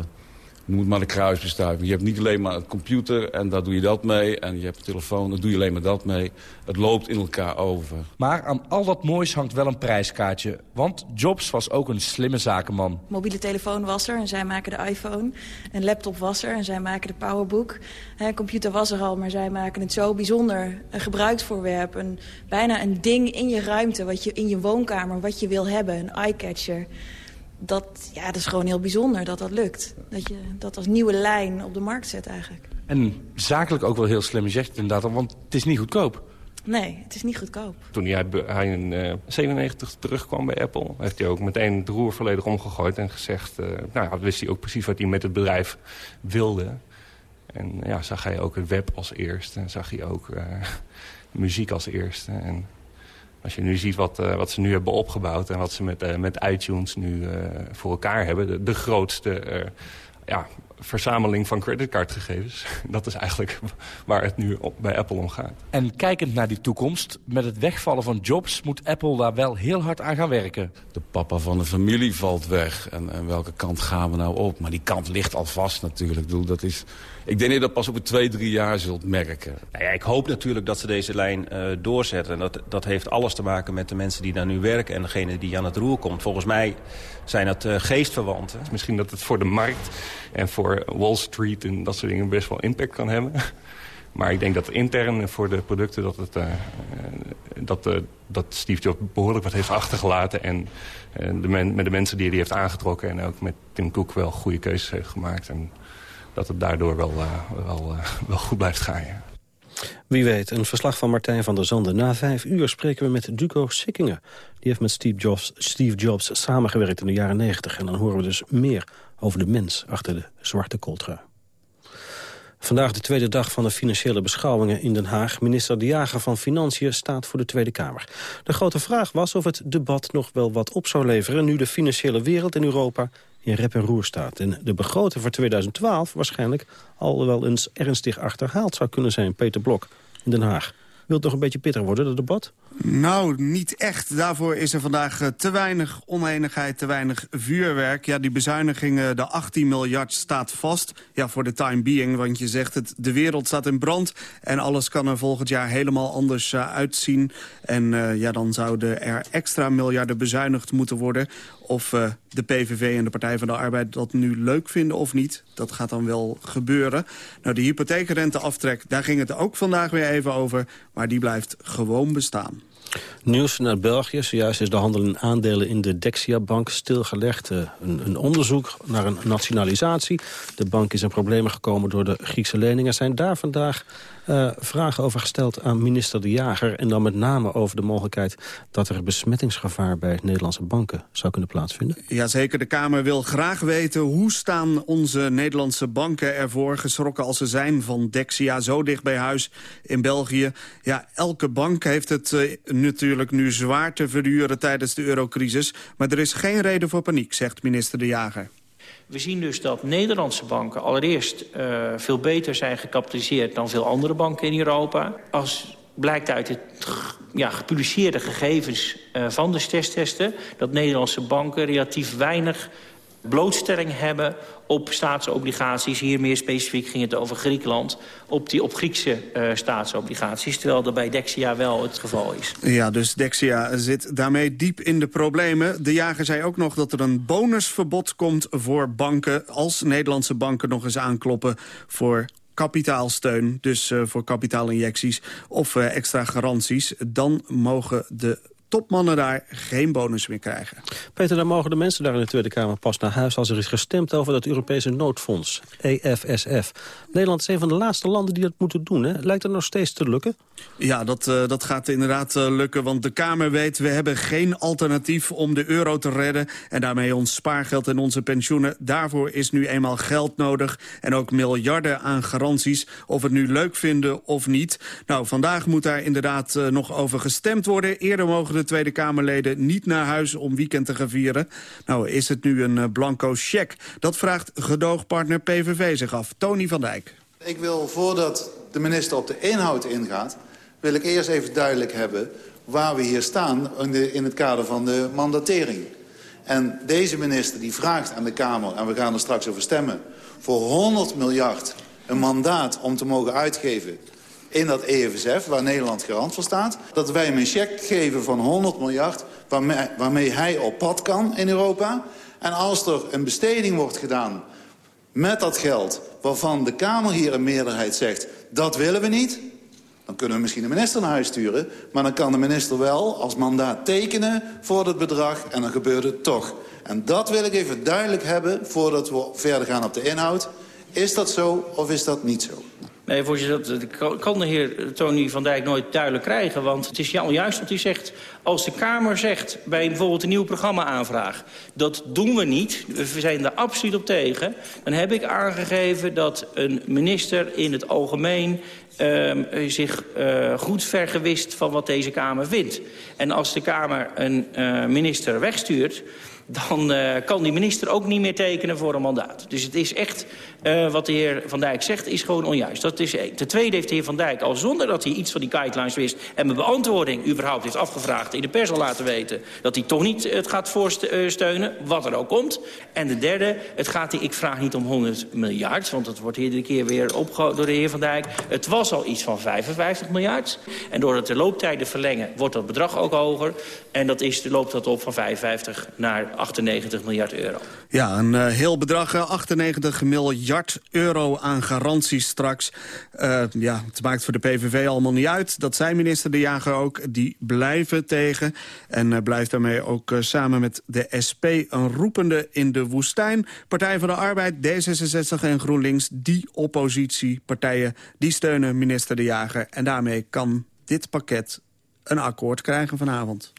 noem maar de kruisbestuiving. Je hebt niet alleen maar een computer en daar doe je dat mee. En je hebt een telefoon, daar doe je alleen maar dat mee. Het loopt in elkaar over. Maar aan al dat moois hangt wel een prijskaartje. Want Jobs was ook een slimme zakenman. Mobiele telefoon was er en zij maken de iPhone. Een laptop was er en zij maken de Powerbook. Een computer was er al, maar zij maken het zo bijzonder. Een gebruiksvoorwerp, een, bijna een ding in je ruimte, wat je, in je woonkamer, wat je wil hebben. Een eyecatcher dat, ja, dat is gewoon heel bijzonder dat dat lukt. Dat je dat als nieuwe lijn op de markt zet eigenlijk. En zakelijk ook wel heel slim, je zegt het inderdaad, want het is niet goedkoop. Nee, het is niet goedkoop. Toen hij, hij in uh, 97 terugkwam bij Apple... heeft hij ook meteen het roer volledig omgegooid en gezegd... Uh, nou ja, wist hij ook precies wat hij met het bedrijf wilde. En ja, zag hij ook het web als eerste. En zag hij ook uh, muziek als eerste. En als je nu ziet wat, uh, wat ze nu hebben opgebouwd... en wat ze met, uh, met iTunes nu uh, voor elkaar hebben... de, de grootste ja, verzameling van creditcardgegevens. Dat is eigenlijk waar het nu op, bij Apple om gaat. En kijkend naar die toekomst, met het wegvallen van jobs... moet Apple daar wel heel hard aan gaan werken. De papa van de familie valt weg. En, en welke kant gaan we nou op? Maar die kant ligt al vast natuurlijk. Ik, bedoel, dat is, ik denk dat je dat pas over twee, drie jaar zult merken. Nou ja, ik hoop natuurlijk dat ze deze lijn uh, doorzetten. En dat, dat heeft alles te maken met de mensen die daar nu werken... en degene die aan het roer komt. Volgens mij zijn dat uh, geestverwanten. Misschien dat het voor de markt en voor Wall Street en dat soort dingen best wel impact kan hebben. Maar ik denk dat intern voor de producten dat, het, uh, dat, uh, dat Steve Jobs behoorlijk wat heeft achtergelaten. En uh, de men, met de mensen die hij heeft aangetrokken en ook met Tim Cook wel goede keuzes heeft gemaakt. En dat het daardoor wel, wel, wel goed blijft gaan. Ja. Wie weet, een verslag van Martijn van der Zanden. Na vijf uur spreken we met Duco Sikkingen. Die heeft met Steve Jobs, Steve Jobs samengewerkt in de jaren negentig. En dan horen we dus meer over de mens achter de zwarte coltrui. Vandaag de tweede dag van de financiële beschouwingen in Den Haag. Minister De Jager van Financiën staat voor de Tweede Kamer. De grote vraag was of het debat nog wel wat op zou leveren... nu de financiële wereld in Europa in rep en roer staat. En de begroting voor 2012 waarschijnlijk al wel eens ernstig achterhaald zou kunnen zijn. Peter Blok in Den Haag. Wil nog een beetje pittig worden, dat debat? Nou, niet echt. Daarvoor is er vandaag eh, te weinig oneenigheid, te weinig vuurwerk. Ja, die bezuinigingen, de 18 miljard staat vast. Ja, voor de time being, want je zegt het, de wereld staat in brand... en alles kan er volgend jaar helemaal anders uh, uitzien. En ja, dan zouden er extra miljarden bezuinigd moeten worden. Of uh, de PVV en de Partij van de Arbeid dat nu leuk vinden of niet. Dat gaat dan wel gebeuren. Nou, de hypotheekrenteaftrek, daar ging het ook vandaag weer even over. Maar die blijft gewoon bestaan. Nieuws naar België. Zojuist is de handel in aandelen in de Dexia-bank stilgelegd. Uh, een, een, onderzoek naar een nationalisatie. De bank is in problemen gekomen door de Griekse leningen. Zijn daar vandaag uh, vragen over gesteld aan minister De Jager. En dan met name over de mogelijkheid dat er besmettingsgevaar bij Nederlandse banken zou kunnen plaatsvinden. Jazeker, de Kamer wil graag weten hoe staan onze Nederlandse banken ervoor. Geschrokken als ze zijn van Dexia, zo dicht bij huis in België. Ja, elke bank heeft het uh, natuurlijk nu zwaar te verduren tijdens de eurocrisis. Maar er is geen reden voor paniek, zegt minister De Jager. We zien dus dat Nederlandse banken allereerst uh, veel beter zijn gecapitaliseerd dan veel andere banken in Europa. Als blijkt uit het ja, gepubliceerde gegevens uh, van de stresstesten... dat Nederlandse banken relatief weinig blootstelling hebben op staatsobligaties. Hier meer specifiek ging het over Griekenland. Op, die, op Griekse uh, staatsobligaties. Terwijl dat bij Dexia wel het geval is. Ja, dus Dexia zit daarmee diep in de problemen. De jager zei ook nog dat er een bonusverbod komt voor banken... als Nederlandse banken nog eens aankloppen voor kapitaalsteun, dus uh, voor kapitaalinjecties of uh, extra garanties... dan mogen de topmannen daar geen bonus meer krijgen. Peter, dan mogen de mensen daar in de Tweede Kamer pas naar huis... als er is gestemd over dat Europese noodfonds, EFSF. Nederland is een van de laatste landen die dat moeten doen. Hè? Lijkt het nog steeds te lukken? Ja, dat, uh, dat gaat inderdaad uh, lukken, want de Kamer weet... we hebben geen alternatief om de euro te redden... en daarmee ons spaargeld en onze pensioenen. Daarvoor is nu eenmaal geld nodig en ook miljarden aan garanties... of we het nu leuk vinden of niet. Nou, vandaag moet daar inderdaad uh, nog over gestemd worden. Eerder mogen de Tweede Kamerleden niet naar huis om weekend te gaan vieren. Nou, is het nu een blanco cheque? Dat vraagt gedoogpartner PVV zich af. Tony van Dijk. Ik wil, voordat de minister op de inhoud ingaat... wil ik eerst even duidelijk hebben waar we hier staan... in, in het kader van de mandatering. En deze minister die vraagt aan de Kamer, en we gaan er straks over stemmen... voor 100 miljard een mandaat om te mogen uitgeven in dat EFSF, waar Nederland garant voor staat... dat wij hem een cheque geven van 100 miljard... Waarmee, waarmee hij op pad kan in Europa. En als er een besteding wordt gedaan met dat geld... waarvan de Kamer hier een meerderheid zegt... dat willen we niet, dan kunnen we misschien de minister naar huis sturen... maar dan kan de minister wel als mandaat tekenen voor dat bedrag... en dan gebeurt het toch. En dat wil ik even duidelijk hebben voordat we verder gaan op de inhoud. Is dat zo of is dat niet zo? Nee, voorzitter, dat kan de heer Tony van Dijk nooit duidelijk krijgen. Want het is juist wat u zegt. Als de Kamer zegt bij bijvoorbeeld een nieuw programma-aanvraag... dat doen we niet, we zijn er absoluut op tegen... dan heb ik aangegeven dat een minister in het algemeen... Uh, zich uh, goed vergewist van wat deze Kamer vindt. En als de Kamer een uh, minister wegstuurt dan uh, kan die minister ook niet meer tekenen voor een mandaat. Dus het is echt, uh, wat de heer Van Dijk zegt, is gewoon onjuist. Dat is één. Ten tweede heeft de heer Van Dijk, al zonder dat hij iets van die guidelines wist... en mijn beantwoording überhaupt heeft afgevraagd... in de pers al laten weten dat hij toch niet het gaat voorsteunen, wat er ook komt. En de derde, het gaat, ik vraag niet om 100 miljard... want dat wordt iedere keer weer opgehouden door de heer Van Dijk. Het was al iets van 55 miljard. En door het de looptijden verlengen wordt dat bedrag ook hoger. En dat is, loopt dat op van 55 naar 98 miljard euro. Ja, een uh, heel bedrag, 98 miljard euro aan garanties straks. Uh, ja, het maakt voor de PVV allemaal niet uit. Dat zei minister De Jager ook. Die blijven tegen. En blijft daarmee ook samen met de SP een roepende in de woestijn. Partij van de Arbeid, D66 en GroenLinks, die oppositiepartijen... die steunen minister De Jager. En daarmee kan dit pakket een akkoord krijgen vanavond.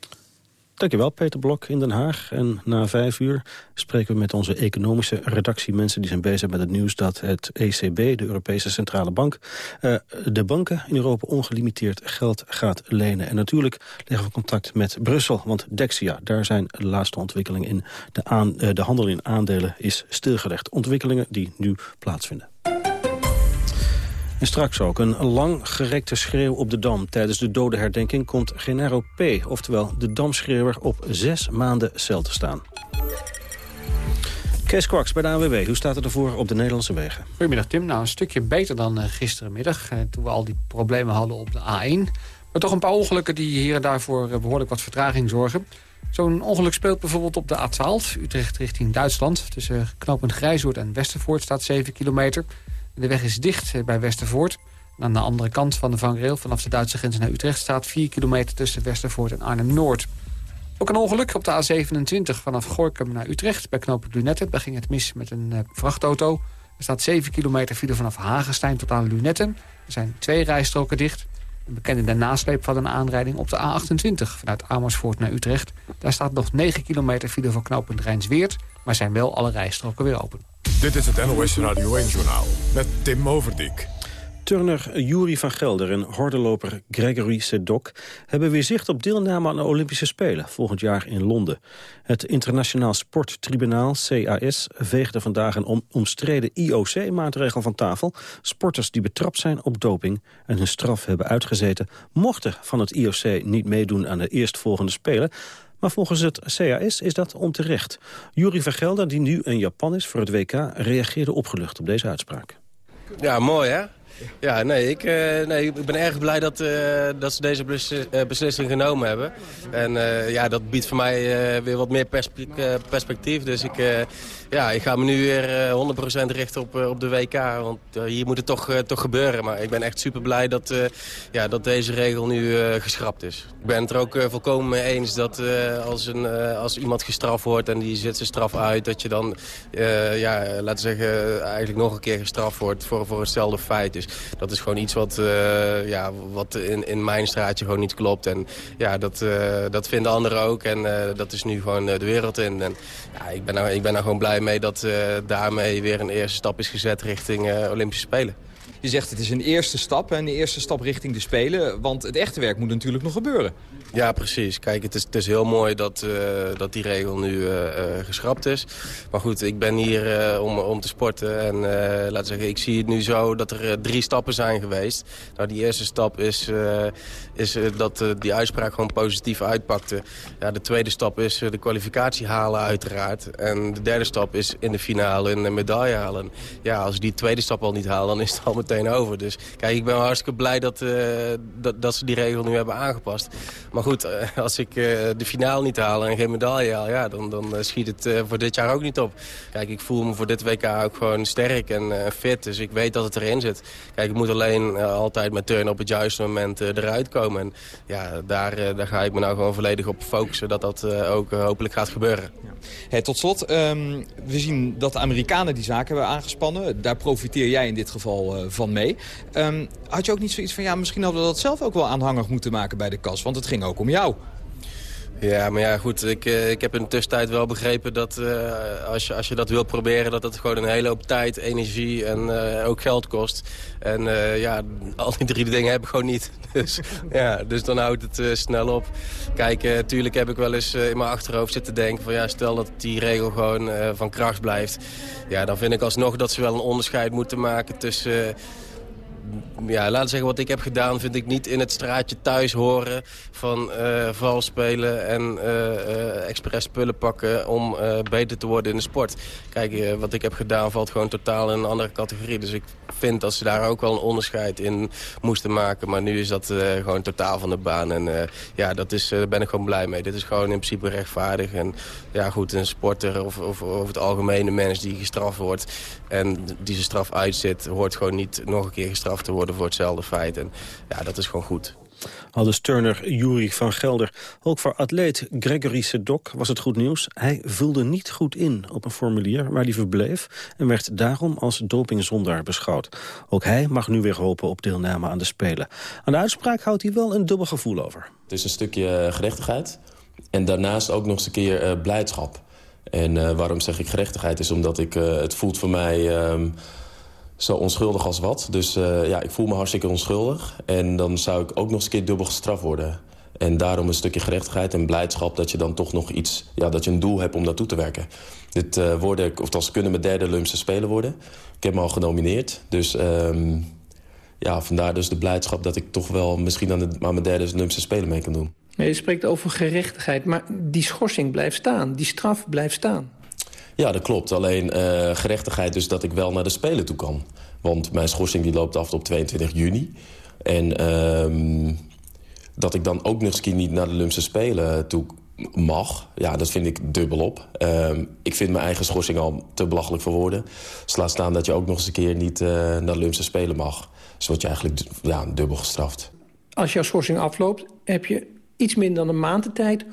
Dankjewel, Peter Blok in Den Haag. En na vijf uur spreken we met onze economische redactie. Mensen die zijn bezig met het nieuws dat het ECB, de Europese Centrale Bank... Uh, de banken in Europa ongelimiteerd geld gaat lenen. En natuurlijk leggen we contact met Brussel, want Dexia... daar zijn de laatste ontwikkelingen in. De, aan, uh, de handel in aandelen is stilgelegd. Ontwikkelingen die nu plaatsvinden. En straks ook een lang gerekte schreeuw op de Dam. Tijdens de dodenherdenking komt Genaro P., oftewel de Damschreeuwer, op zes maanden cel te staan. Kees Kwaks bij de ANWB. Hoe staat het ervoor op de Nederlandse wegen? Goedemiddag Tim. Nou, een stukje beter dan uh, gisterenmiddag. Uh, toen we al die problemen hadden op de A1. Maar toch een paar ongelukken die hier en daar voor uh, behoorlijk wat vertraging zorgen. Zo'n ongeluk speelt bijvoorbeeld op de A12, Utrecht richting Duitsland. Tussen knooppunt Grijzoord en Westervoort staat 7 kilometer. De weg is dicht bij Westervoort. En aan de andere kant van de vangrail, vanaf de Duitse grens naar Utrecht... staat 4 kilometer tussen Westervoort en Arnhem-Noord. Ook een ongeluk op de A27 vanaf Gorkum naar Utrecht. Bij knooppunt Lunetten daar ging het mis met een uh, vrachtauto. Er staat 7 kilometer file vanaf Hagenstein tot aan Lunetten. Er zijn twee rijstroken dicht. Een bekende de nasleep van een aanrijding op de A28 vanuit Amersfoort naar Utrecht. Daar staat nog 9 kilometer file voor knooppunt Rijnsweert, maar zijn wel alle rijstroken weer open. Dit is het NOS Radio 1-journaal met Tim Overdijk. Turner Juri van Gelder en hordenloper Gregory Sedok... hebben weer zicht op deelname aan de Olympische Spelen... volgend jaar in Londen. Het Internationaal Sporttribunaal, CAS, veegde vandaag... een omstreden IOC-maatregel van tafel. Sporters die betrapt zijn op doping en hun straf hebben uitgezeten... mochten van het IOC niet meedoen aan de eerstvolgende Spelen... Maar volgens het CAS is dat onterecht. Juri van Gelder, die nu in Japan is voor het WK... reageerde opgelucht op deze uitspraak. Ja, mooi hè? Ja, nee ik, uh, nee, ik ben erg blij dat, uh, dat ze deze eh, beslissing genomen hebben. En ja, dat biedt voor mij weer wat meer perspectief. Dus ik, ja, ik ga me nu weer 100% richten op, op de WK. Want hier moet het toch, toch gebeuren. Maar ik ben echt super blij dat, ja, dat deze regel nu geschrapt is. Ik ben het er ook volkomen mee eens dat als, een, als iemand gestraft wordt en die zet zijn straf uit... dat je dan, ja, laten we zeggen, eigenlijk nog een keer gestraft wordt voor, voor hetzelfde feit. Dus dat is gewoon iets wat, uh, ja, wat in, in mijn straatje gewoon niet klopt. En ja, dat, uh, dat vinden anderen ook. En uh, dat is nu gewoon de wereld in. En ja, ik ben er, ik ben er gewoon blij mee dat daarmee weer een eerste stap is gezet richting Olympische Spelen. Je zegt het is een eerste stap en de eerste stap richting de Spelen. Want het echte werk moet natuurlijk nog gebeuren. Ja, precies. Kijk, het is, heel mooi dat, uh, dat die regel nu uh, uh, geschrapt is. Maar goed, ik ben hier om, om te sporten. En laten zeggen, ik zie het nu zo dat er drie stappen zijn geweest. Nou, die eerste stap is, is dat die uitspraak gewoon positief uitpakte. Ja, de tweede stap is de kwalificatie halen uiteraard. En de derde stap is in de finale een medaille halen. Ja, als die tweede stap al niet haal, dan is het al over. Dus kijk, ik ben hartstikke blij dat, dat, dat ze die regel nu hebben aangepast. Maar goed, eh, als ik eh, de finale niet haal en geen medaille haal... Ja, dan, dan eh, schiet het voor dit jaar ook niet op. Kijk, ik voel me voor dit WK ook gewoon sterk en fit. Dus ik weet dat het erin zit. Kijk, ik moet alleen altijd met turn op het juiste moment eruit komen. En ja, daar, daar ga ik me nou gewoon volledig op focussen... dat dat ook hopelijk gaat gebeuren. Hey, tot slot, um, we zien dat de Amerikanen die zaken hebben aangespannen. Daar profiteer jij in dit geval uh, van mee. Um, had je ook niet zoiets van, ja, misschien hadden we dat zelf ook wel aanhangig moeten maken bij de kas. Want het ging ook om jou. Ja, maar ja, goed. Ik, uh, ik heb in de tussentijd wel begrepen dat uh, als, je, als je dat wilt proberen... dat het gewoon een hele hoop tijd, energie en uh, ook geld kost. En ja, al die drie dingen heb ik gewoon niet. Dus, ja, dus dan houdt het snel op. Kijk, natuurlijk heb ik wel eens in mijn achterhoofd zitten denken... van ja, stel dat die regel gewoon van kracht blijft. Ja, dan vind ik alsnog dat ze wel een onderscheid moeten maken tussen ja, laten zeggen, wat ik heb gedaan vind ik niet in het straatje thuis horen van uh, en uh, expres spullen pakken om beter te worden in de sport. Kijk, wat ik heb gedaan valt gewoon totaal in een andere categorie. Dus ik vind dat ze daar ook wel een onderscheid in moesten maken. Maar nu is dat gewoon totaal van de baan. En ja, dat is, daar ben ik gewoon blij mee. Dit is gewoon in principe rechtvaardig. En ja, goed, een sporter of, of, of het algemene mens die gestraft wordt en die zijn straf uitzit, hoort gewoon niet nog een keer gestraft te worden voor hetzelfde feit. En ja, dat is gewoon goed. Aldus Turner Jury van Gelder. Ook voor atleet Gregory Sedok was het goed nieuws. Hij vulde niet goed in op een formulier waar hij verbleef... en werd daarom als dopingzondaar beschouwd. Ook hij mag nu weer hopen op deelname aan de Spelen. Aan de uitspraak houdt hij wel een dubbel gevoel over. Het is een stukje gerechtigheid en daarnaast ook nog eens een keer uh, blijdschap. En uh, waarom zeg ik gerechtigheid is omdat ik, het voelt voor mij... Um, zo onschuldig als wat. Dus uh, ja, ik voel me hartstikke onschuldig. En dan zou ik ook nog eens een keer dubbel gestraft worden. En daarom een stukje gerechtigheid en blijdschap dat je dan toch nog iets... Ja, dat je een doel hebt om naartoe te werken. Dit uh, worden, of als kunnen mijn derde Olympische Spelen worden. Ik heb me al genomineerd. Dus um, ja, vandaar dus de blijdschap dat ik toch wel misschien aan, de, mijn derde Olympische Spelen mee kan doen. je spreekt over gerechtigheid, maar die schorsing blijft staan. Die straf blijft staan. Ja, dat klopt. Alleen uh, gerechtigheid dus dat ik wel naar de Spelen toe kan. Want mijn schorsing die loopt af op 22 juni. En uh, dat ik dan ook eens niet naar de Olympische Spelen toe mag. Ja, dat vind ik dubbelop. Uh, ik vind mijn eigen schorsing al te belachelijk voor woorden. Dus laat staan dat je ook nog eens een keer niet uh, naar de Olympische Spelen mag. Dus je eigenlijk ja, dubbel gestraft. Als jouw schorsing afloopt, heb je iets minder dan een maand de tijd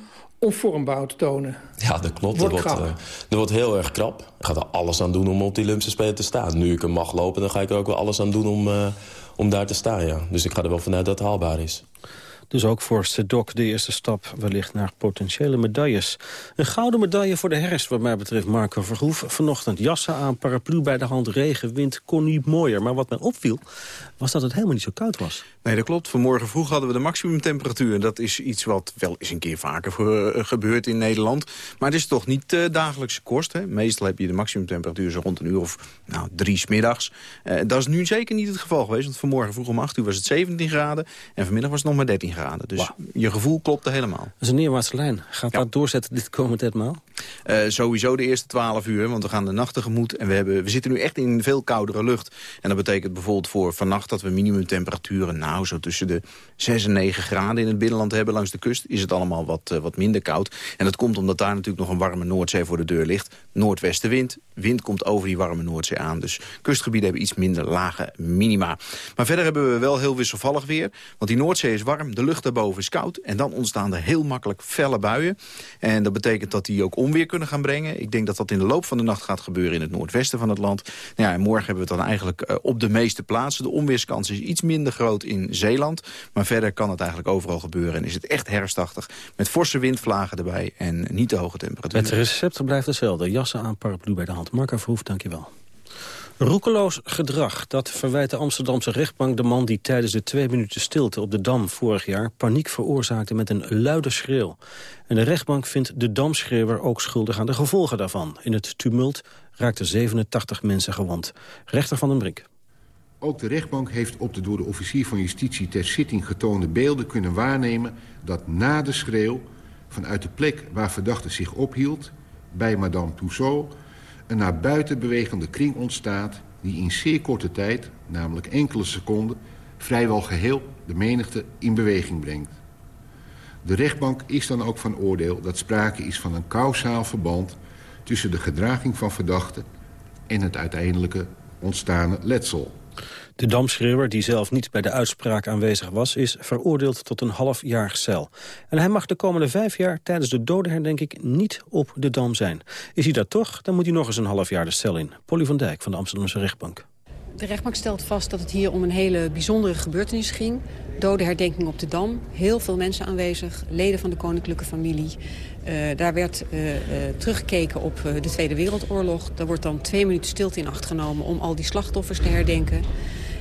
om vormbouw te tonen. Ja, dat klopt. Wordt dat, wordt, uh, dat wordt heel erg krap. Ik ga er alles aan doen om op die Olympische Spelen te staan. Nu ik er mag lopen, dan ga ik er ook wel alles aan doen om, uh, om daar te staan. Ja. Dus ik ga er wel vanuit dat het haalbaar is. Dus ook voor Sedok de eerste stap wellicht naar potentiële medailles. Een gouden medaille voor de herfst wat mij betreft Marco Verhoef. Vanochtend jassen aan, paraplu bij de hand, regen, wind, kon niet mooier. Maar wat mij opviel was dat het helemaal niet zo koud was. Nee, dat klopt. Vanmorgen vroeg hadden we de maximumtemperatuur. Dat is iets wat wel eens een keer vaker uh, gebeurt in Nederland. Maar het is toch niet uh, dagelijkse kost. Hè? Meestal heb je de maximumtemperatuur zo rond een uur of nou, drie smiddags. Uh, dat is nu zeker niet het geval geweest. Want vanmorgen vroeg om 8 uur was het 17 graden. En vanmiddag was het nog maar 13 graden. Dus wow. je gevoel klopte helemaal. Dat is een neerwaartse lijn. Gaat ja. dat doorzetten dit komende etmaal? Uh, sowieso de eerste 12 uur, want we gaan de nacht tegemoet. En we, hebben, we zitten nu echt in veel koudere lucht. En dat betekent bijvoorbeeld voor vannacht dat we minimumtemperaturen... nou, zo tussen de 6 en 9 graden in het binnenland hebben. Langs de kust is het allemaal wat, uh, wat minder koud. En dat komt omdat daar natuurlijk nog een warme Noordzee voor de deur ligt. Noordwestenwind. Wind komt over die warme Noordzee aan. Dus kustgebieden hebben iets minder lage minima. Maar verder hebben we wel heel wisselvallig weer. Want die Noordzee is warm, de lucht daarboven is koud. En dan ontstaan er heel makkelijk felle buien. En dat betekent dat die ook onweer kunnen gaan brengen. Ik denk dat dat in de loop van de nacht gaat gebeuren in het noordwesten van het land. Nou ja, en morgen hebben we het dan eigenlijk uh, op de meeste plaatsen. De onweerskans is iets minder groot in Zeeland. Maar verder kan het eigenlijk overal gebeuren. En is het echt herfstachtig. Met forse windvlagen erbij en niet te hoge temperaturen. Het recept blijft hetzelfde. Jassen aan, paraplu bij de hand. Marco Verhoef, dankjewel. Roekeloos gedrag, dat verwijt de Amsterdamse rechtbank de man die tijdens de twee minuten stilte op de Dam vorig jaar paniek veroorzaakte met een luide schreeuw. En de rechtbank vindt de Damschreeuwer ook schuldig aan de gevolgen daarvan. In het tumult raakten 87 mensen gewond. Rechter van den Brink. Ook de rechtbank heeft op de door de officier van justitie ter zitting getoonde beelden kunnen waarnemen dat na de schreeuw vanuit de plek waar verdachte zich ophield, bij madame Tussaud, een naar buiten bewegende kring ontstaat... die in zeer korte tijd, namelijk enkele seconden... vrijwel geheel de menigte in beweging brengt. De rechtbank is dan ook van oordeel dat sprake is van een kausaal verband... tussen de gedraging van verdachten en het uiteindelijke ontstane letsel. De damschreeuwer, die zelf niet bij de uitspraak aanwezig was... is veroordeeld tot een half jaar cel. En hij mag de komende vijf jaar tijdens de dodenherdenking niet op de Dam zijn. Is hij dat toch, dan moet hij nog eens een half jaar de cel in. Polly van Dijk van de Amsterdamse rechtbank. De rechtbank stelt vast dat het hier om een hele bijzondere gebeurtenis ging. Dodenherdenking op de Dam. Heel veel mensen aanwezig, leden van de koninklijke familie. Uh, daar werd uh, uh, teruggekeken op de Tweede Wereldoorlog. Er wordt dan twee minuten stilte in acht genomen om al die slachtoffers te herdenken.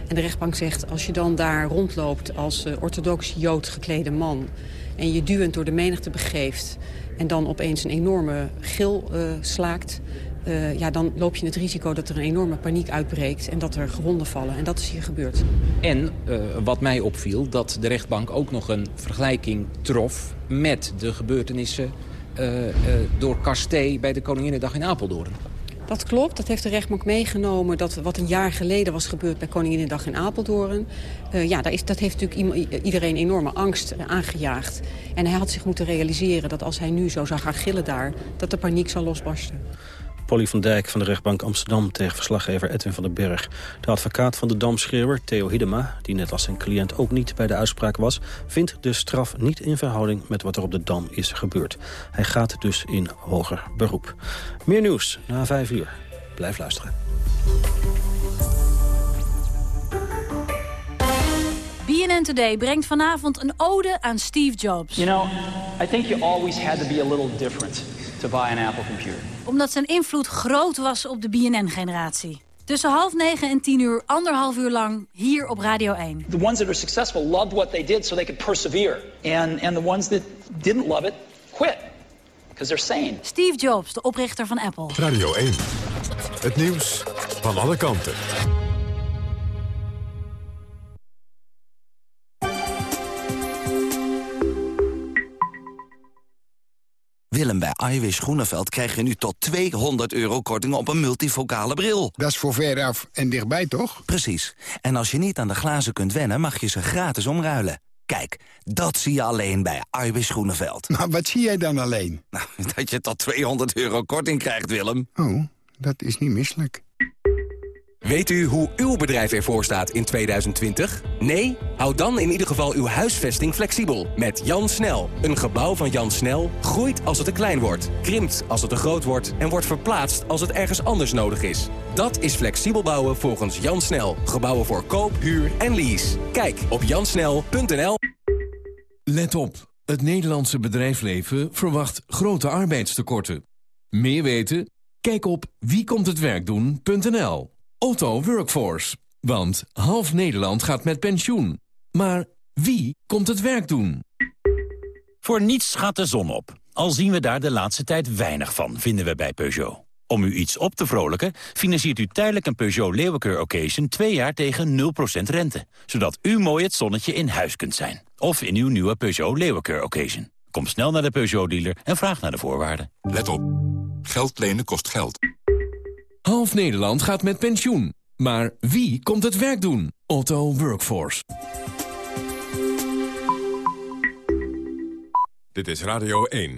En de rechtbank zegt, als je dan daar rondloopt als orthodox jood geklede man... en je duwend door de menigte begeeft en dan opeens een enorme gil slaakt... Uh, ja, dan loop je het risico dat er een enorme paniek uitbreekt... en dat er gewonden vallen. En dat is hier gebeurd. En uh, wat mij opviel, dat de rechtbank ook nog een vergelijking trof... met de gebeurtenissen uh, door Casté bij de Koninginnedag in Apeldoorn. Dat klopt, dat heeft de rechtbank meegenomen... dat wat een jaar geleden was gebeurd bij Koninginnedag in Apeldoorn. ja, daar is, dat heeft natuurlijk iedereen enorme angst aangejaagd. En hij had zich moeten realiseren dat als hij nu zo zou gaan gillen daar... dat de paniek zou losbarsten. Polly van Dijk van de rechtbank Amsterdam tegen verslaggever Edwin van den Berg. De advocaat van de damschreeuwer, Theo Hiddema, die net als zijn cliënt ook niet bij de uitspraak was, vindt de straf niet in verhouding met wat er op de Dam is gebeurd. Hij gaat dus in hoger beroep. Meer nieuws na vijf uur. Blijf luisteren. BNN Today brengt vanavond een ode aan Steve Jobs. You know, I think you always had to be a little different to buy an Apple computer. Omdat zijn invloed groot was op de BNN-generatie. Tussen half negen en tien uur, anderhalf uur lang, hier op Radio 1. The ones that are successful loved what they did so they could persevere. And, and the ones that didn't love it, quit. Because they're sane. Steve Jobs, de oprichter van Apple. Radio 1. Het nieuws van alle kanten. Willem, bij Iwis Groeneveld krijg je nu tot 200 euro korting op een multifocale bril. Dat is voor veraf en dichtbij, toch? Precies. En als je niet aan de glazen kunt wennen, mag je ze gratis omruilen. Kijk, dat zie je alleen bij Iwis Groeneveld. Maar wat zie jij dan alleen? Nou, dat je tot 200 euro korting krijgt, Willem. Oh, dat is niet misselijk. Weet u hoe uw bedrijf ervoor staat in 2020? Nee? Houd dan in ieder geval uw huisvesting flexibel. Met Jan Snel. Een gebouw van Jan Snel groeit als het te klein wordt, krimpt als het te groot wordt... en wordt verplaatst als het ergens anders nodig is. Dat is flexibel bouwen volgens Jan Snel. Gebouwen voor koop, huur en lease. Kijk op jansnel.nl. Let op. Het Nederlandse bedrijfsleven verwacht grote arbeidstekorten. Meer weten? Kijk op wiekomthetwerkdoen.nl. Otto Workforce. Want half Nederland gaat met pensioen. Maar wie komt het werk doen? Voor niets gaat de zon op. Al zien we daar de laatste tijd weinig van, vinden we bij Peugeot. Om u iets op te vrolijken, financiert u tijdelijk een Peugeot Leeuwenkeur Occasion... twee jaar tegen 0% rente. Zodat u mooi het zonnetje in huis kunt zijn. Of in uw nieuwe Peugeot Leeuwenkeur Occasion. Kom snel naar de Peugeot-dealer en vraag naar de voorwaarden. Let op. Geld lenen kost geld. Half Nederland gaat met pensioen. Maar wie komt het werk doen? Otto Workforce. Dit is Radio 1.